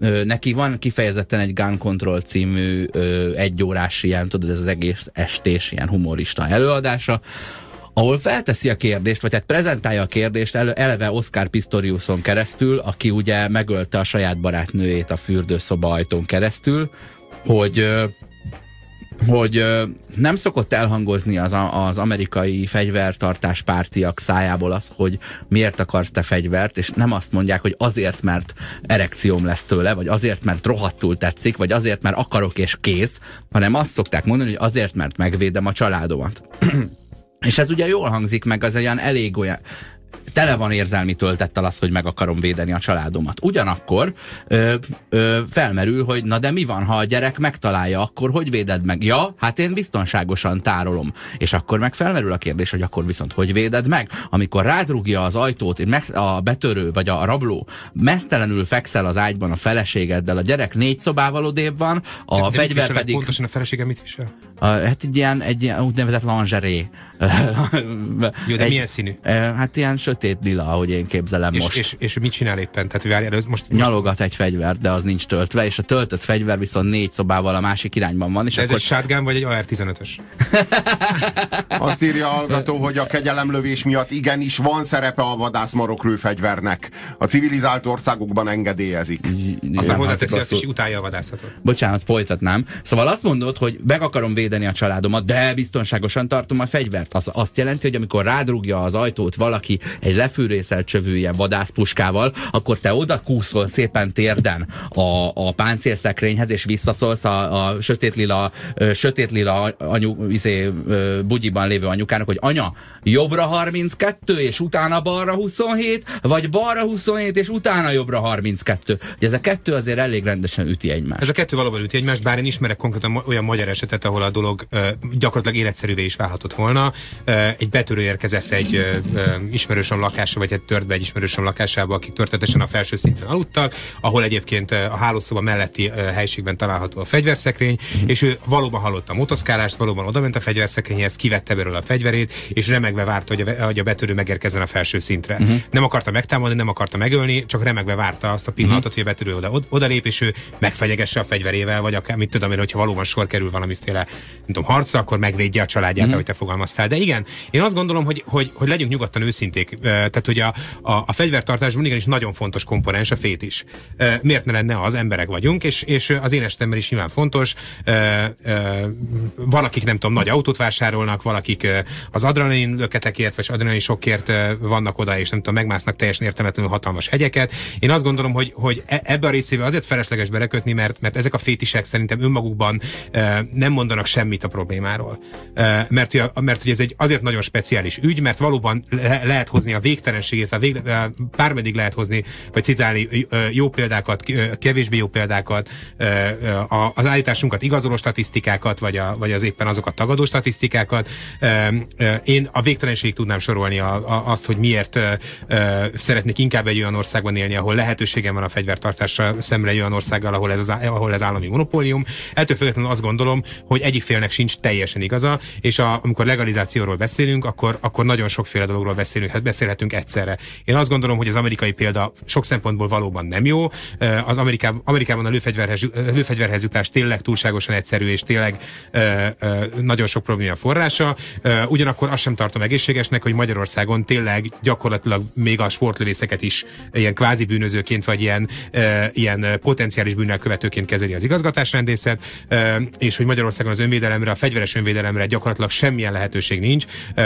Ő, neki van kifejezetten egy Gun Control című ö, egyórás ilyen, tudod, ez az egész estés ilyen humorista előadása, ahol felteszi a kérdést, vagy hát prezentálja a kérdést elő, eleve Oscar Pistoriuson keresztül, aki ugye megölte a saját barátnőjét a fürdőszoba ajtón keresztül, hogy hogy nem szokott elhangozni az, az amerikai fegyvertartás pártiak szájából az, hogy miért akarsz te fegyvert, és nem azt mondják, hogy azért, mert erekcióm lesz tőle, vagy azért, mert rohadtul tetszik, vagy azért, mert akarok és kész, hanem azt szokták mondani, hogy azért, mert megvédem a családomat. és ez ugye jól hangzik meg, az olyan elég olyan, tele van érzelmi töltettel az, hogy meg akarom védeni a családomat. Ugyanakkor ö, ö, felmerül, hogy na de mi van, ha a gyerek megtalálja, akkor hogy véded meg? Ja, hát én biztonságosan tárolom. És akkor meg felmerül a kérdés, hogy akkor viszont hogy véded meg? Amikor rádrugja az ajtót, a betörő vagy a rabló, mesztelenül fekszel az ágyban a feleségeddel, a gyerek négy szobával odébb van, a de, de fegyver pedig... Pontosan a felesége mit visel? Hát egy ilyen, egy ilyen úgynevezett lingerie. Jó, de egy, milyen színű? Hát ilyen sötét lila, ahogy én képzelem és, most. És, és mit csinál éppen? Tehát várjál, ez most, most... Nyalogat egy fegyver, de az nincs töltve, és a töltött fegyver viszont négy szobával a másik irányban van. És de akkor... ez egy shotgun vagy egy AR-15-ös? Azt írja a hallgató, hogy a kegyelemlövés miatt igenis van szerepe a vadászmarok lőfegyvernek. A civilizált országokban engedélyezik. Aztán hozzáteszi azt is, utálja a vadászatot. Bocsánat, folytatnám. Szóval azt mondod, hogy meg akarom védeni a családomat, de biztonságosan tartom a fegyvert. Az azt jelenti, hogy amikor rádrugja az ajtót valaki egy lefűrészelt csövője vadászpuskával, akkor te oda kúszol szépen térden a, a páncélszekrényhez, és visszaszólsz a, a sötét lila, ö, sötét lila anyu, izé, bugyiban lévő anyukának, hogy anya, jobbra 32, és utána balra 27, vagy balra 27, és utána jobbra 32. Ugye ez a kettő azért elég rendesen üti egymást. Ez a kettő valóban üti egymást, bár én ismerek konkrétan olyan magyar esetet, ahol a dolog gyakorlatilag életszerűvé is válhatott volna. Egy betörő érkezett egy ismerősöm lakása, vagy egy tört be egy ismerősöm lakásába, akik történetesen a felső szinten aludtak, ahol egyébként a hálószoba melletti ö, helységben található a fegyverszekrény, mm. és ő valóban hallotta a motoszkálást, valóban odament a fegyverszekrényhez, kivette belőle a fegyverét, és remegve várta, hogy a, hogy a betörő megérkezzen a felső szintre. Mm. Nem akarta megtámadni, nem akarta megölni, csak remegve várta azt a pillanatot, mm. hogy a betörő oda, oda lép, és ő megfegyegesse a fegyverével, vagy akár mit tudom én, hogyha valóban sor kerül valamiféle, nem tudom, harcra, akkor megvédje a családját, mm. ahogy te fogalmaztál. De igen, én azt gondolom, hogy, hogy, hogy legyünk nyugodtan őszinték. Tehát, hogy a, a, a fegyvertartásban igenis nagyon fontos komponens a fét is. Miért ne lenne az, emberek vagyunk, és, és az én esetemben is nyilván fontos. Valakik nem tudom, nagy autót vásárolnak, valakik az adrenalin löketekért, vagy adrenalin sokért vannak oda, és nem tudom, megmásznak teljesen értelmetlenül hatalmas hegyeket. Én azt gondolom, hogy, hogy e, ebbe a részébe azért felesleges belekötni, mert, mert ezek a fétisek szerintem önmagukban nem mondanak semmit a problémáról. Mert, mert hogy ez egy azért nagyon speciális ügy, mert valóban le, lehet hozni a végtelenségét, a vég, bármeddig lehet hozni, vagy citálni jó példákat, kevésbé jó példákat, az állításunkat igazoló statisztikákat, vagy, a, vagy az éppen azokat tagadó statisztikákat. Én a végtelenségig tudnám sorolni a, azt, hogy miért szeretnék inkább egy olyan országban élni, ahol lehetőségem van a fegyvertartásra szemre egy olyan országgal, ahol ez, az, ahol ez állami monopólium. Ettől függetlenül azt gondolom, hogy egyik félnek sincs teljesen igaza, és a, amikor legalizációról beszélünk, akkor, akkor nagyon sokféle dologról beszélünk, hát beszélhetünk egyszerre. Én azt gondolom, hogy az amerikai példa sok szempontból valóban nem jó. Az Amerikában, Amerikában a lőfegyverhez, lőfegyverhez jutás tényleg túlságosan egyszerű, és tényleg ö, ö, nagyon sok probléma forrása. Ö, ugyanakkor azt sem tartom egészségesnek, hogy Magyarországon tényleg gyakorlatilag még a sportlövészeket is ilyen kvázi bűnözőként, vagy ilyen, ö, ilyen potenciális bűnelkövetőként kezeli az igazgatásrendészet, ö, és hogy Magyarországon az önvédelemre, a fegyveres önvédelemre gyakorlatilag semmilyen lehetőség nincs.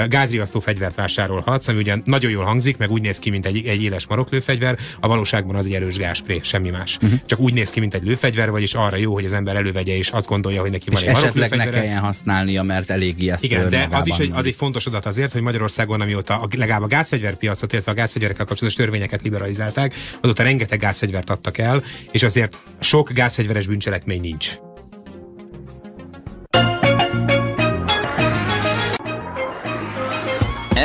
Gázriasztó fegyvert vásárolhatsz, ami ugyan nagyon jól hangzik, meg úgy néz ki, mint egy, egy éles maroklőfegyver, a valóságban az egy erős gázspré, semmi más. Uh-huh. Csak úgy néz ki, mint egy lőfegyver, vagyis arra jó, hogy az ember elővegye, és azt gondolja, hogy neki van és egy esetleg ne kelljen használnia, mert elég ijesztő. Igen, de az is egy, az egy fontos adat azért, hogy Magyarországon, amióta a, legalább a gázfegyverpiacot, illetve a gázfegyverekkel kapcsolatos törvényeket liberalizálták, azóta rengeteg gázfegyvert adtak el, és azért sok gázfegyveres bűncselekmény nincs.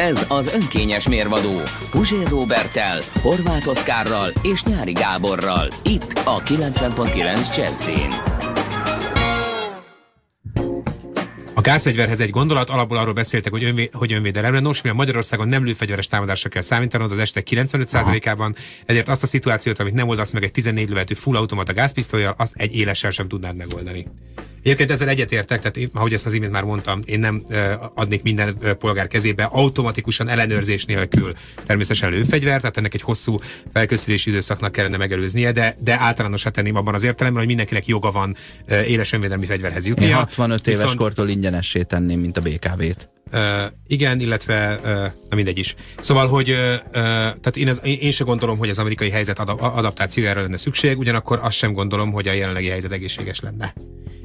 Ez az önkényes mérvadó Puzsér Robertel, Horváth Oszkárral és Nyári Gáborral. Itt a 90.9 Jazzin. A gázfegyverhez egy gondolat, alapból arról beszéltek, hogy, önvé, hogy önvédelemre. Nos, mivel Magyarországon nem lőfegyveres támadásra kell számítanod az este 95%-ában, ezért azt a szituációt, amit nem oldasz meg egy 14 lövetű full automata gázpisztolyjal, azt egy élessel sem tudnád megoldani. Egyébként ezzel egyetértek, tehát én, ahogy ezt az imént már mondtam, én nem adnék minden polgár kezébe automatikusan ellenőrzés nélkül természetesen lőfegyvert, tehát ennek egy hosszú felkészülési időszaknak kellene megelőznie, de, de általánosat tenném abban az értelemben, hogy mindenkinek joga van éles önvédelmi fegyverhez jutnia. Én 65 éves Viszont... kortól ingyenessé tenném, mint a BKV-t. Uh, igen, illetve uh, na mindegy is. Szóval, hogy uh, tehát én, ez, én sem gondolom, hogy az amerikai helyzet ad, adaptációjára lenne szükség, ugyanakkor azt sem gondolom, hogy a jelenlegi helyzet egészséges lenne.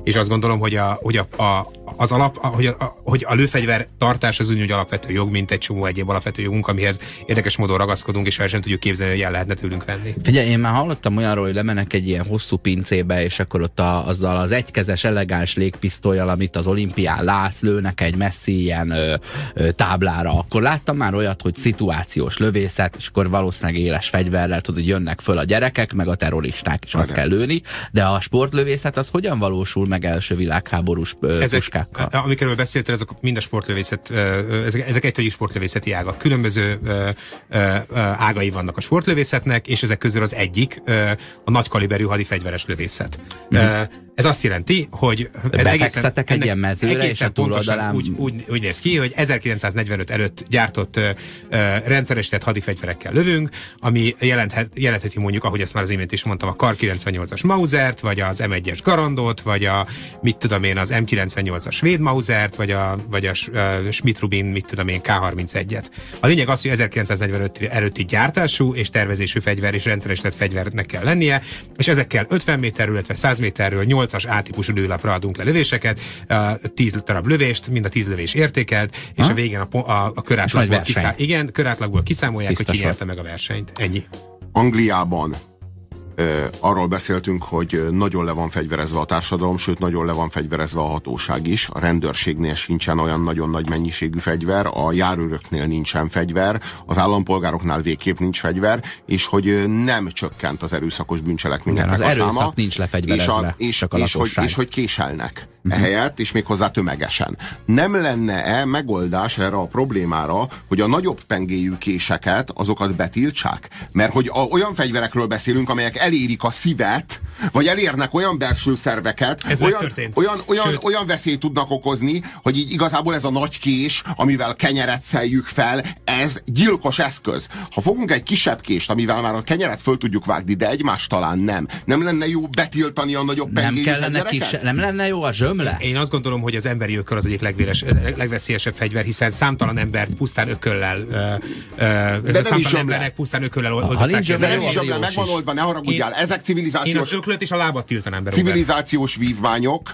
És azt gondolom, hogy, a, hogy a, a, az alap, a, hogy, a, hogy a lőfegyver tartás az úgy alapvető jog, mint egy csomó egyéb alapvető jogunk, amihez érdekes módon ragaszkodunk, és el sem tudjuk képzelni, hogy el lehetne tőlünk venni. Figyelj, én már hallottam olyanról, hogy lemenek egy ilyen hosszú pincébe, és akkor ott a, azzal az egykezes elegáns légpisztolyjal, amit az olimpián látsz, lőnek egy messzi ilyen táblára. Akkor láttam már olyat, hogy szituációs lövészet, és akkor valószínűleg éles fegyverrel, tudod, hogy jönnek föl a gyerekek, meg a terroristák, és azt kell lőni. De a sportlövészet az hogyan valósul meg első világháborús ezek, puskákkal? Amikről beszéltél, ezek mind a sportlövészet, ezek, ezek egy sportlövészeti ágak. Különböző ágai vannak a sportlövészetnek, és ezek közül az egyik a nagykaliberű hadifegyveres lövészet. Mm. Ez azt jelenti, hogy ez egészen, egy ilyen mezőre, és a túloldalán... úgy, úgy, úgy néz ki, hogy 1945 előtt gyártott uh, rendszeresített hadifegyverekkel lövünk, ami jelenthet, jelentheti mondjuk, ahogy ezt már az imént is mondtam, a Kar 98-as Mausert, vagy az M1-es Garandot, vagy a, mit tudom én, az M98-as Svéd Mausert, vagy a, vagy a Schmidt-Rubin, mit tudom én, K31-et. A lényeg az, hogy 1945 előtti gyártású és tervezésű fegyver és rendszeresített fegyvernek kell lennie, és ezekkel 50 méterről, illetve 100 méterről 8-as A-típusú lőlapra adunk le lövéseket, 10 darab lövést, mind a 10 lövés értékelt, és ha? a végén a, a, a körátlagból, kiszá- igen, körátlagból kiszámolják, Tiszta hogy ki nyerte meg a versenyt. Ennyi. Angliában arról beszéltünk, hogy nagyon le van fegyverezve a társadalom, sőt nagyon le van fegyverezve a hatóság is. A rendőrségnél sincsen olyan nagyon nagy mennyiségű fegyver, a járőröknél nincsen fegyver, az állampolgároknál végképp nincs fegyver, és hogy nem csökkent az erőszakos bűncselekményeknek Igen, az a száma. nincs lefegyverezve, és, a, és, csak a és, hogy, és hogy késelnek uh-huh. ehelyett, és még hozzá tömegesen. Nem lenne-e megoldás erre a problémára, hogy a nagyobb pengéjű késeket, azokat betiltsák? Mert hogy a, olyan fegyverekről beszélünk, amelyek elérik a szívet, vagy elérnek olyan belső szerveket, ez olyan, olyan, olyan, olyan veszélyt tudnak okozni, hogy így igazából ez a nagy kés, amivel kenyeret szeljük fel, ez gyilkos eszköz. Ha fogunk egy kisebb kést, amivel már a kenyeret föl tudjuk vágni, de egymást talán nem, nem lenne jó betiltani a nagyobb nem kellene kis, Nem lenne jó a zsömle? Én azt gondolom, hogy az emberi ököl az egyik legvéres, legveszélyesebb fegyver, hiszen számtalan embert pusztán ököllel, uh, uh, de számtalan embernek pusztán ököllel oldották. Ha nincs zsömle, nem megvan oldva, ne haragudjál. Ezek civilizációs... Én az öklöt és a lábat tiltanám be. Civilizációs vívmányok,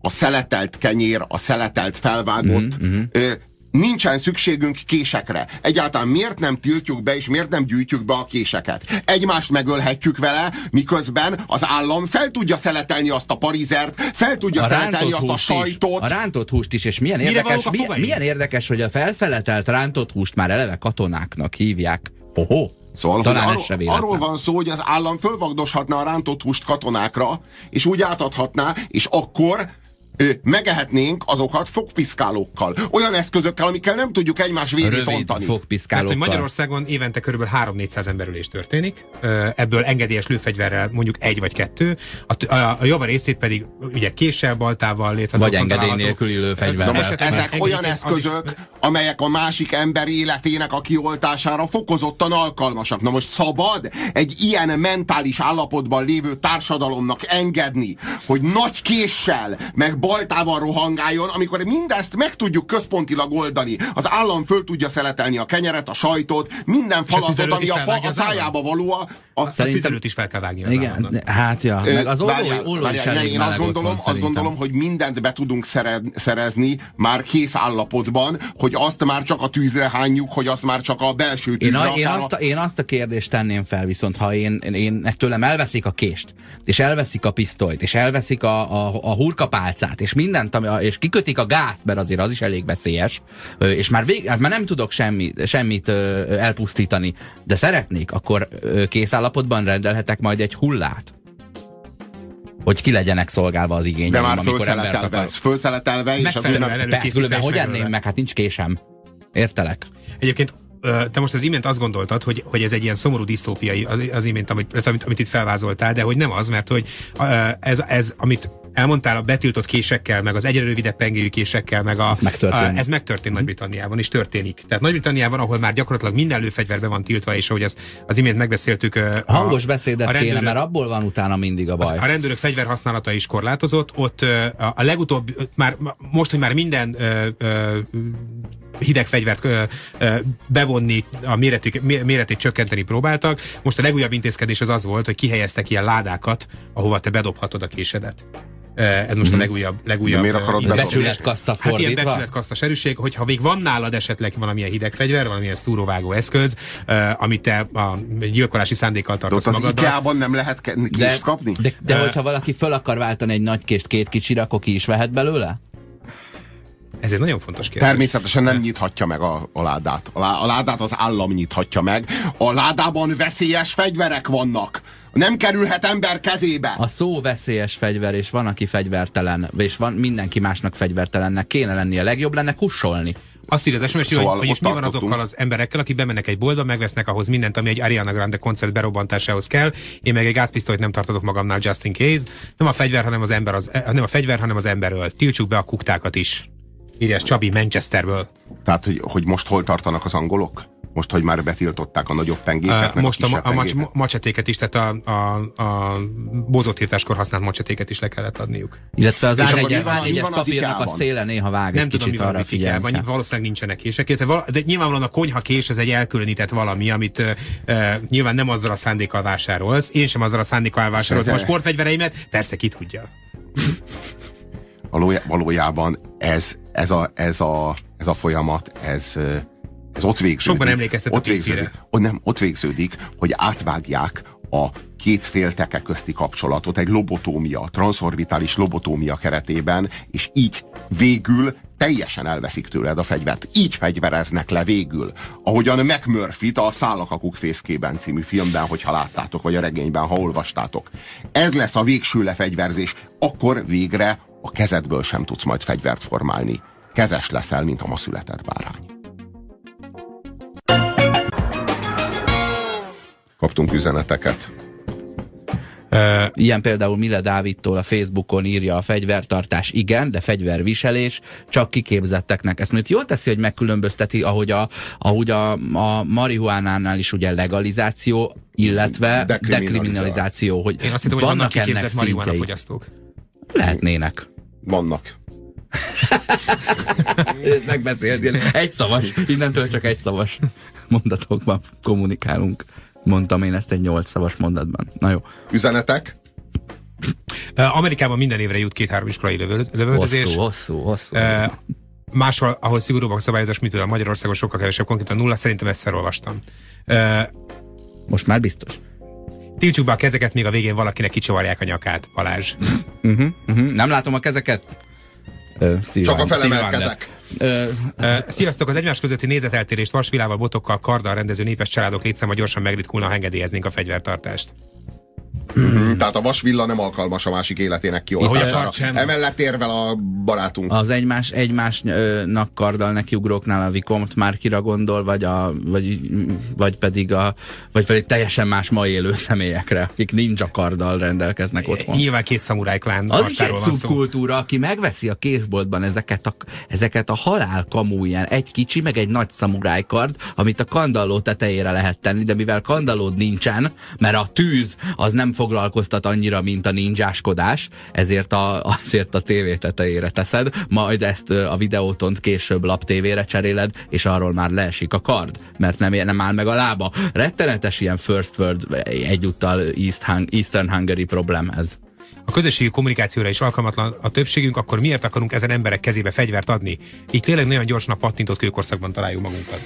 a szeletelt kenyér, a szeletelt felvágott, mm-hmm. ö, nincsen szükségünk késekre. Egyáltalán miért nem tiltjuk be, és miért nem gyűjtjük be a késeket? Egymást megölhetjük vele, miközben az állam fel tudja szeletelni azt a parizert, fel tudja a szeletelni azt a sajtot. Is. A rántott húst is, és milyen érdekes, milyen, milyen érdekes, hogy a felszeletelt rántott húst már eleve katonáknak hívják. Oho. Szóval hogy arról, arról van szó, hogy az állam fölvagdoshatná a rántott húst katonákra, és úgy átadhatná, és akkor megehetnénk azokat fogpiszkálókkal. Olyan eszközökkel, amikkel nem tudjuk egymás vérét ontani. fogpiszkálókkal. Hogy Magyarországon évente kb. 3-400 emberülés történik, ebből engedélyes lőfegyverrel mondjuk egy vagy kettő, a, a, a java részét pedig ugye késsel, baltával, létre Vagy engedély nélküli lőfegyverrel. Na most ezek olyan eszközök, amelyek a másik ember életének a kioltására fokozottan alkalmasak. Na most szabad egy ilyen mentális állapotban lévő társadalomnak engedni, hogy nagy késsel, meg baltával rohangáljon, amikor mindezt meg tudjuk központilag oldani. Az állam föl tudja szeletelni a kenyeret, a sajtot, minden falatot, ami a, fa, a szájába való. A, a, Szerintem... is fel kell vágni az Igen, hát ja, meg az olló, is elég Én azt gondolom, van, azt gondolom, hogy mindent be tudunk szerezni már kész állapotban, hogy azt már csak a tűzre hányjuk, hogy azt már csak a belső tűzre én, a, én, azt a, én azt a kérdést tenném fel, viszont ha én, én tőlem elveszik a kést, és elveszik a pisztolyt, és elveszik a, a, a hurkapálcát, gázát, és mindent, ami, és kikötik a gázt, mert azért az is elég veszélyes, és már, vég, hát már nem tudok semmi, semmit elpusztítani, de szeretnék, akkor készállapotban rendelhetek majd egy hullát? Hogy ki legyenek szolgálva az igényeim, De már fölszeletelve, fölszeletelve, és az különben hogy enném meg, hát nincs késem. Értelek. Egyébként te most az imént azt gondoltad, hogy, hogy ez egy ilyen szomorú disztópiai az, az imént, amit, amit, amit itt felvázoltál, de hogy nem az, mert hogy ez, ez amit elmondtál a betiltott késekkel, meg az egyre rövidebb pengéjű késekkel, meg a, megtörtént. a ez megtörtént Nagy-Britanniában, és történik. Tehát Nagy-Britanniában, ahol már gyakorlatilag minden lőfegyverbe van tiltva, és ahogy azt az imént megbeszéltük. A, Hangos beszédet a kéne, rendőrök- mert abból van utána mindig a baj. a rendőrök fegyverhasználata is korlátozott, ott a, a legutóbb, már most, hogy már minden ö, ö, hideg fegyvert ö, ö, bevonni, a méretük, mé- méretét csökkenteni próbáltak. Most a legújabb intézkedés az az volt, hogy kihelyeztek ilyen ládákat, ahova te bedobhatod a késedet. Ez most a legújabb, legújabb miért ö, akarod? Becsületkassa Hát ilyen fordítva? becsületkasztas erőség, hogyha még van nálad esetleg valamilyen hideg fegyver, valamilyen szúróvágó eszköz, amit te a gyilkolási szándékkal De ott tartasz az magaddal. Nem lehet kést kapni? De, de hogyha valaki föl akar váltani egy nagy kést két kicsire, akkor ki is vehet belőle? Ez egy nagyon fontos kérdés. Természetesen nem nyithatja meg a, a ládát. A, lá, a ládát az állam nyithatja meg. A ládában veszélyes fegyverek vannak. Nem kerülhet ember kezébe. A szó veszélyes fegyver, és van, aki fegyvertelen, és van mindenki másnak fegyvertelennek kéne lennie. Legjobb lenne kussolni. Azt írja az SMS, Szóval hogy, hogy mi van azokkal az emberekkel, akik bemennek egy boltba, megvesznek ahhoz mindent, ami egy Ariana Grande koncert berobbantásához kell. Én meg egy gázpisztolyt nem tartatok magamnál just in case. Nem a fegyver, hanem az ember az, nem a fegyver, hanem az emberről. Tiltsuk be a kuktákat is. Írja Csabi Manchesterből. Tehát, hogy, hogy most hol tartanak az angolok? Most, hogy már betiltották a nagyobb pengéket, Uh, most a a, a macs, macsetéket is, tehát a, a, a bózótiltáskor használt macsetéket is le kellett adniuk. Illetve az És akkor A4-es mi van- mi van az papírnak a széle néha vág Nem tudom, mi van a. Wikipedia-ban, valószínűleg nincsenek kések. De nyilvánvalóan a konyhakés az egy elkülönített valami, amit uh, uh, nyilván nem azzal a szándékkal vásárolsz. Én sem azzal a szándékkal vásároltam a sportfegyvereimet, persze ki tudja. Valójá- valójában ez, ez, a, ez, a, ez a folyamat, ez, ez ott végződik. Sokban emlékeztet a ott végződik, piszire. ott nem, ott végződik, hogy átvágják a két félteke közti kapcsolatot egy lobotómia, transzorbitális lobotómia keretében, és így végül teljesen elveszik tőled a fegyvert. Így fegyvereznek le végül. Ahogyan McMurphy-t a Szállak a kukfészkében című filmben, hogyha láttátok, vagy a regényben, ha olvastátok. Ez lesz a végső lefegyverzés. Akkor végre a kezedből sem tudsz majd fegyvert formálni. Kezes leszel, mint a ma született bárány. Kaptunk üzeneteket. Ilyen például Mille Dávidtól a Facebookon írja a fegyvertartás, igen, de fegyverviselés csak kiképzetteknek. Ezt mondjuk jól teszi, hogy megkülönbözteti, ahogy a, ahogy a, a marihuánánál is ugye legalizáció, illetve Dekriminalizáció. dekriminalizáció, hogy Én azt hittem, hogy vannak vannak ennek kiképzett marihuana szintjei. fogyasztók. Lehetnének. Vannak. Megbeszéltél. Egy szavas. Innentől csak egy szavas mondatokban kommunikálunk. Mondtam én ezt egy nyolc szavas mondatban. Na jó. Üzenetek? Uh, Amerikában minden évre jut két-három iskolai lövöl- lövöldözés. Hosszú, hosszú, hosszú. Uh, máshol, ahol szigorúbbak a szabályozás, mint például Magyarországon sokkal kevesebb, konkrétan nulla, szerintem ezt felolvastam. Uh, Most már biztos. Tiltsuk be a kezeket, még a végén valakinek kicsavarják a nyakát, Balázs. Uh-huh, uh-huh. Nem látom a kezeket? Steve Csak a felemelt kezek. Uh, sziasztok! Az egymás közötti nézeteltérést vasvilával, botokkal, karddal rendező népes családok létszáma gyorsan megritkulna, ha engedélyeznénk a fegyvertartást. Mm, Tehát a vasvilla nem alkalmas a másik életének kioltására. A. Emellett érvel a barátunk. az egymás, egymásnak karddal nekiugróknál a Vicomt márkira gondol, vagy, a, vagy, vagy pedig a, vagy pedig teljesen más ma élő személyekre, akik ninja karddal rendelkeznek otthon. Nyilván két szamuráj klán Az is egy szubkultúra, aki megveszi a késboltban ezeket a, ezeket a halál kamú ilyen, egy kicsi, meg egy nagy szamurájkard, amit a kandalló tetejére lehet tenni, de mivel kandallód nincsen, mert a tűz az nem foglalkoztat annyira, mint a ninjáskodás, ezért a, azért a tévé tetejére teszed, majd ezt a videótont később laptévére cseréled, és arról már leesik a kard, mert nem, nem áll meg a lába. Rettenetes ilyen first world egyúttal East Hung, Eastern Hungary problém ez. a közösségi kommunikációra is alkalmatlan a többségünk, akkor miért akarunk ezen emberek kezébe fegyvert adni? Így tényleg nagyon gyorsan a pattintott kőkorszakban találjuk magunkat.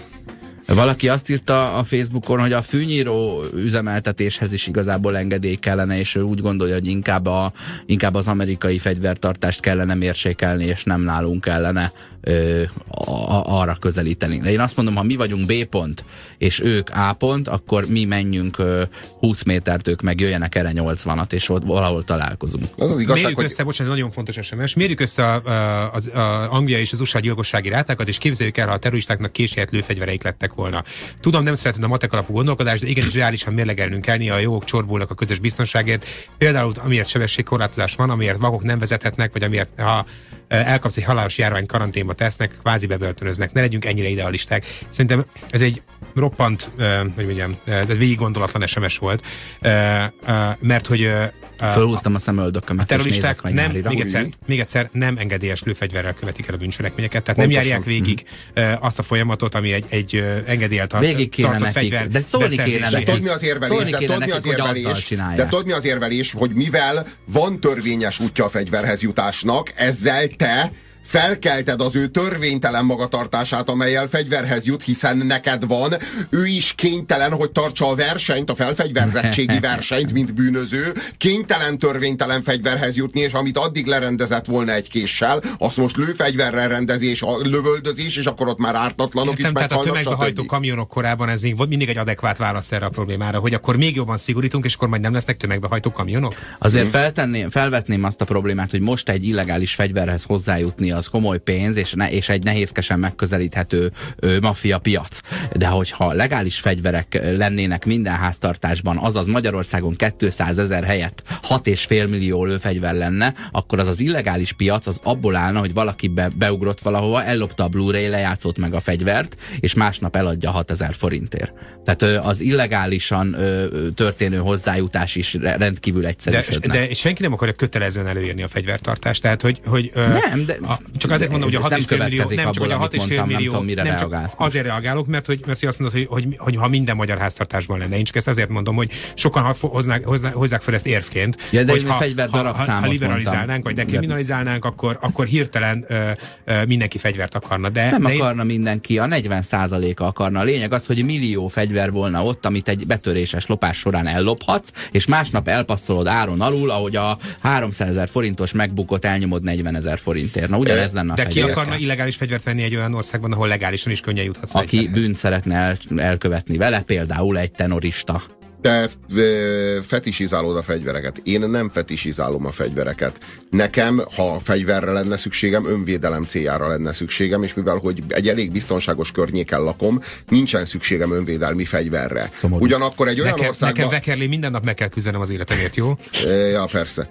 Valaki azt írta a Facebookon, hogy a fűnyíró üzemeltetéshez is igazából engedély kellene, és ő úgy gondolja, hogy inkább, a, inkább az amerikai fegyvertartást kellene mérsékelni, és nem nálunk kellene ö, a, arra közelíteni. De én azt mondom, ha mi vagyunk B pont, és ők A pont, akkor mi menjünk ö, 20 métert, ők meg jöjjenek erre 80-at, és ott valahol találkozunk. Az az igazság, Mérjük hogy össze, bocsánat, nagyon fontos SMS, mérjük össze a, a, az a Anglia és az USA gyilkossági rátákat, és képzeljük el, ha a terroristáknak késért lőfegyvereik lettek volna. Tudom, nem szeretem a matek alapú gondolkodást, de igenis reálisan mérlegelnünk kell, a jogok csorbulnak a közös biztonságért. Például amiért sebességkorlátozás van, amiért vakok nem vezethetnek, vagy amiért ha elkapsz egy halálos járvány karanténba tesznek, kvázi bebörtönöznek. Ne legyünk ennyire idealisták. Szerintem ez egy roppant, hogy mondjam, ez végig gondolatlan SMS volt, mert hogy Fölhúztam a szemöldökömet, a terroristák és nem, még egyszer, még egyszer nem engedélyes lőfegyverrel követik el a bűncselekményeket, tehát Pontosan. nem járják végig mm. azt a folyamatot, ami egy, egy engedélyelt végig kéne tartott nekik, fegyver de szólni kéne de tudod mi az érvelés, de tudod mi az érvelés, de tudod mi az érvelés, hogy mivel van törvényes útja a fegyverhez jutásnak, ezzel te felkelted az ő törvénytelen magatartását, amelyel fegyverhez jut, hiszen neked van. Ő is kénytelen, hogy tartsa a versenyt, a felfegyverzettségi versenyt, mint bűnöző. Kénytelen törvénytelen fegyverhez jutni, és amit addig lerendezett volna egy késsel, azt most lőfegyverrel rendezés, a lövöldözés, és akkor ott már ártatlanok Értem, is meghalnak. Tehát a tömegbehajtó kamionok korában ez mindig egy adekvát válasz erre a problémára, hogy akkor még jobban szigorítunk, és akkor majd nem lesznek tömegbehajtó kamionok? Azért hmm. feltenném, felvetném azt a problémát, hogy most egy illegális fegyverhez hozzájutni az komoly pénz, és, ne, és egy nehézkesen megközelíthető ö, maffia piac. De hogyha legális fegyverek lennének minden háztartásban, azaz Magyarországon 200 ezer helyett 6,5 millió lőfegyver lenne, akkor az az illegális piac az abból állna, hogy valaki be, beugrott valahova, ellopta a Blu-ray, lejátszott meg a fegyvert, és másnap eladja 6000 forintért. Tehát ö, az illegálisan ö, történő hozzájutás is rendkívül egyszerűsödne. De, de senki nem akarja kötelezően előírni a fegyvertartást, tehát hogy, hogy ö, nem, de, a, csak azért mondom, hogy a 6,5 millió, nem csak, hogy a 6,5 millió, nem, tudom, nem csak azért reagálok, mert hogy, mert hogy azt mondod, hogy, hogy, hogy, ha minden magyar háztartásban lenne. Én csak ezt azért mondom, hogy sokan hoznák, hoznák, hozzák fel ezt érvként, ja, de hogy ha, ha, ha, ha liberalizálnánk, vagy dekriminalizálnánk, akkor, akkor hirtelen ö, ö, mindenki fegyvert akarna. De, nem de akarna én... mindenki, a 40 a akarna. A lényeg az, hogy millió fegyver volna ott, amit egy betöréses lopás során ellophatsz, és másnap elpasszolod áron alul, ahogy a 300 ezer forintos megbukott elnyomod 40 ezer forintért. Na ugyanez lenne a De ki akarna illegális fegyvert venni egy olyan országban, ahol legálisan is könnyen juthatsz Aki fegyverhez. bűnt szeretne el, elkövetni vele, például egy tenorista te fetisizálod a fegyvereket. Én nem fetisizálom a fegyvereket. Nekem, ha a fegyverre lenne szükségem, önvédelem céljára lenne szükségem, és mivel hogy egy elég biztonságos környéken lakom, nincsen szükségem önvédelmi fegyverre. Szomorú. Ugyanakkor egy olyan nekem, országban... Nekem vekerli, minden nap meg kell küzdenem az életemért, jó? Ja, persze.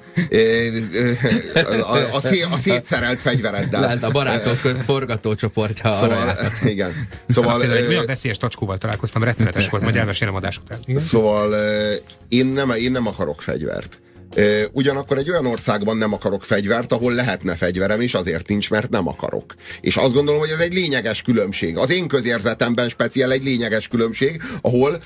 A, a, szé, a szétszerelt fegyvereddel. Lát a barátok közt forgatócsoportja. Szóval, igen. Szóval, egy olyan veszélyes tacskóval találkoztam, rettenetes volt, majd elmesélem adás után. Igen? Szóval Szóval én nem, én nem akarok fegyvert. Ugyanakkor egy olyan országban nem akarok fegyvert, ahol lehetne fegyverem, és azért nincs, mert nem akarok. És azt gondolom, hogy ez egy lényeges különbség. Az én közérzetemben speciál egy lényeges különbség, ahol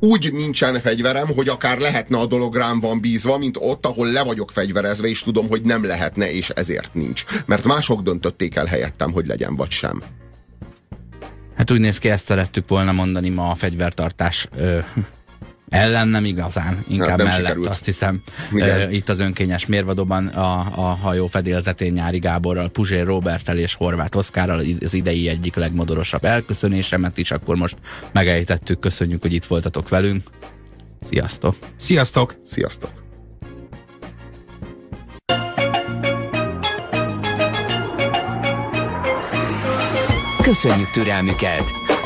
úgy nincsen fegyverem, hogy akár lehetne a dolog rám van bízva, mint ott, ahol le vagyok fegyverezve, és tudom, hogy nem lehetne, és ezért nincs. Mert mások döntötték el helyettem, hogy legyen vagy sem. Hát úgy néz ki, ezt szerettük volna mondani ma a fegyvertartás ö, ellen nem igazán, inkább nem mellett sikerült. azt hiszem. Uh, itt az önkényes mérvadóban a, a hajó fedélzetén Nyári Gáborral, Puzsér Robertel és Horváth Oszkárral az idei egyik legmodorosabb elköszönésemet is, akkor most megejtettük, köszönjük, hogy itt voltatok velünk. Sziasztok! Sziasztok! Sziasztok! Köszönjük türelmüket!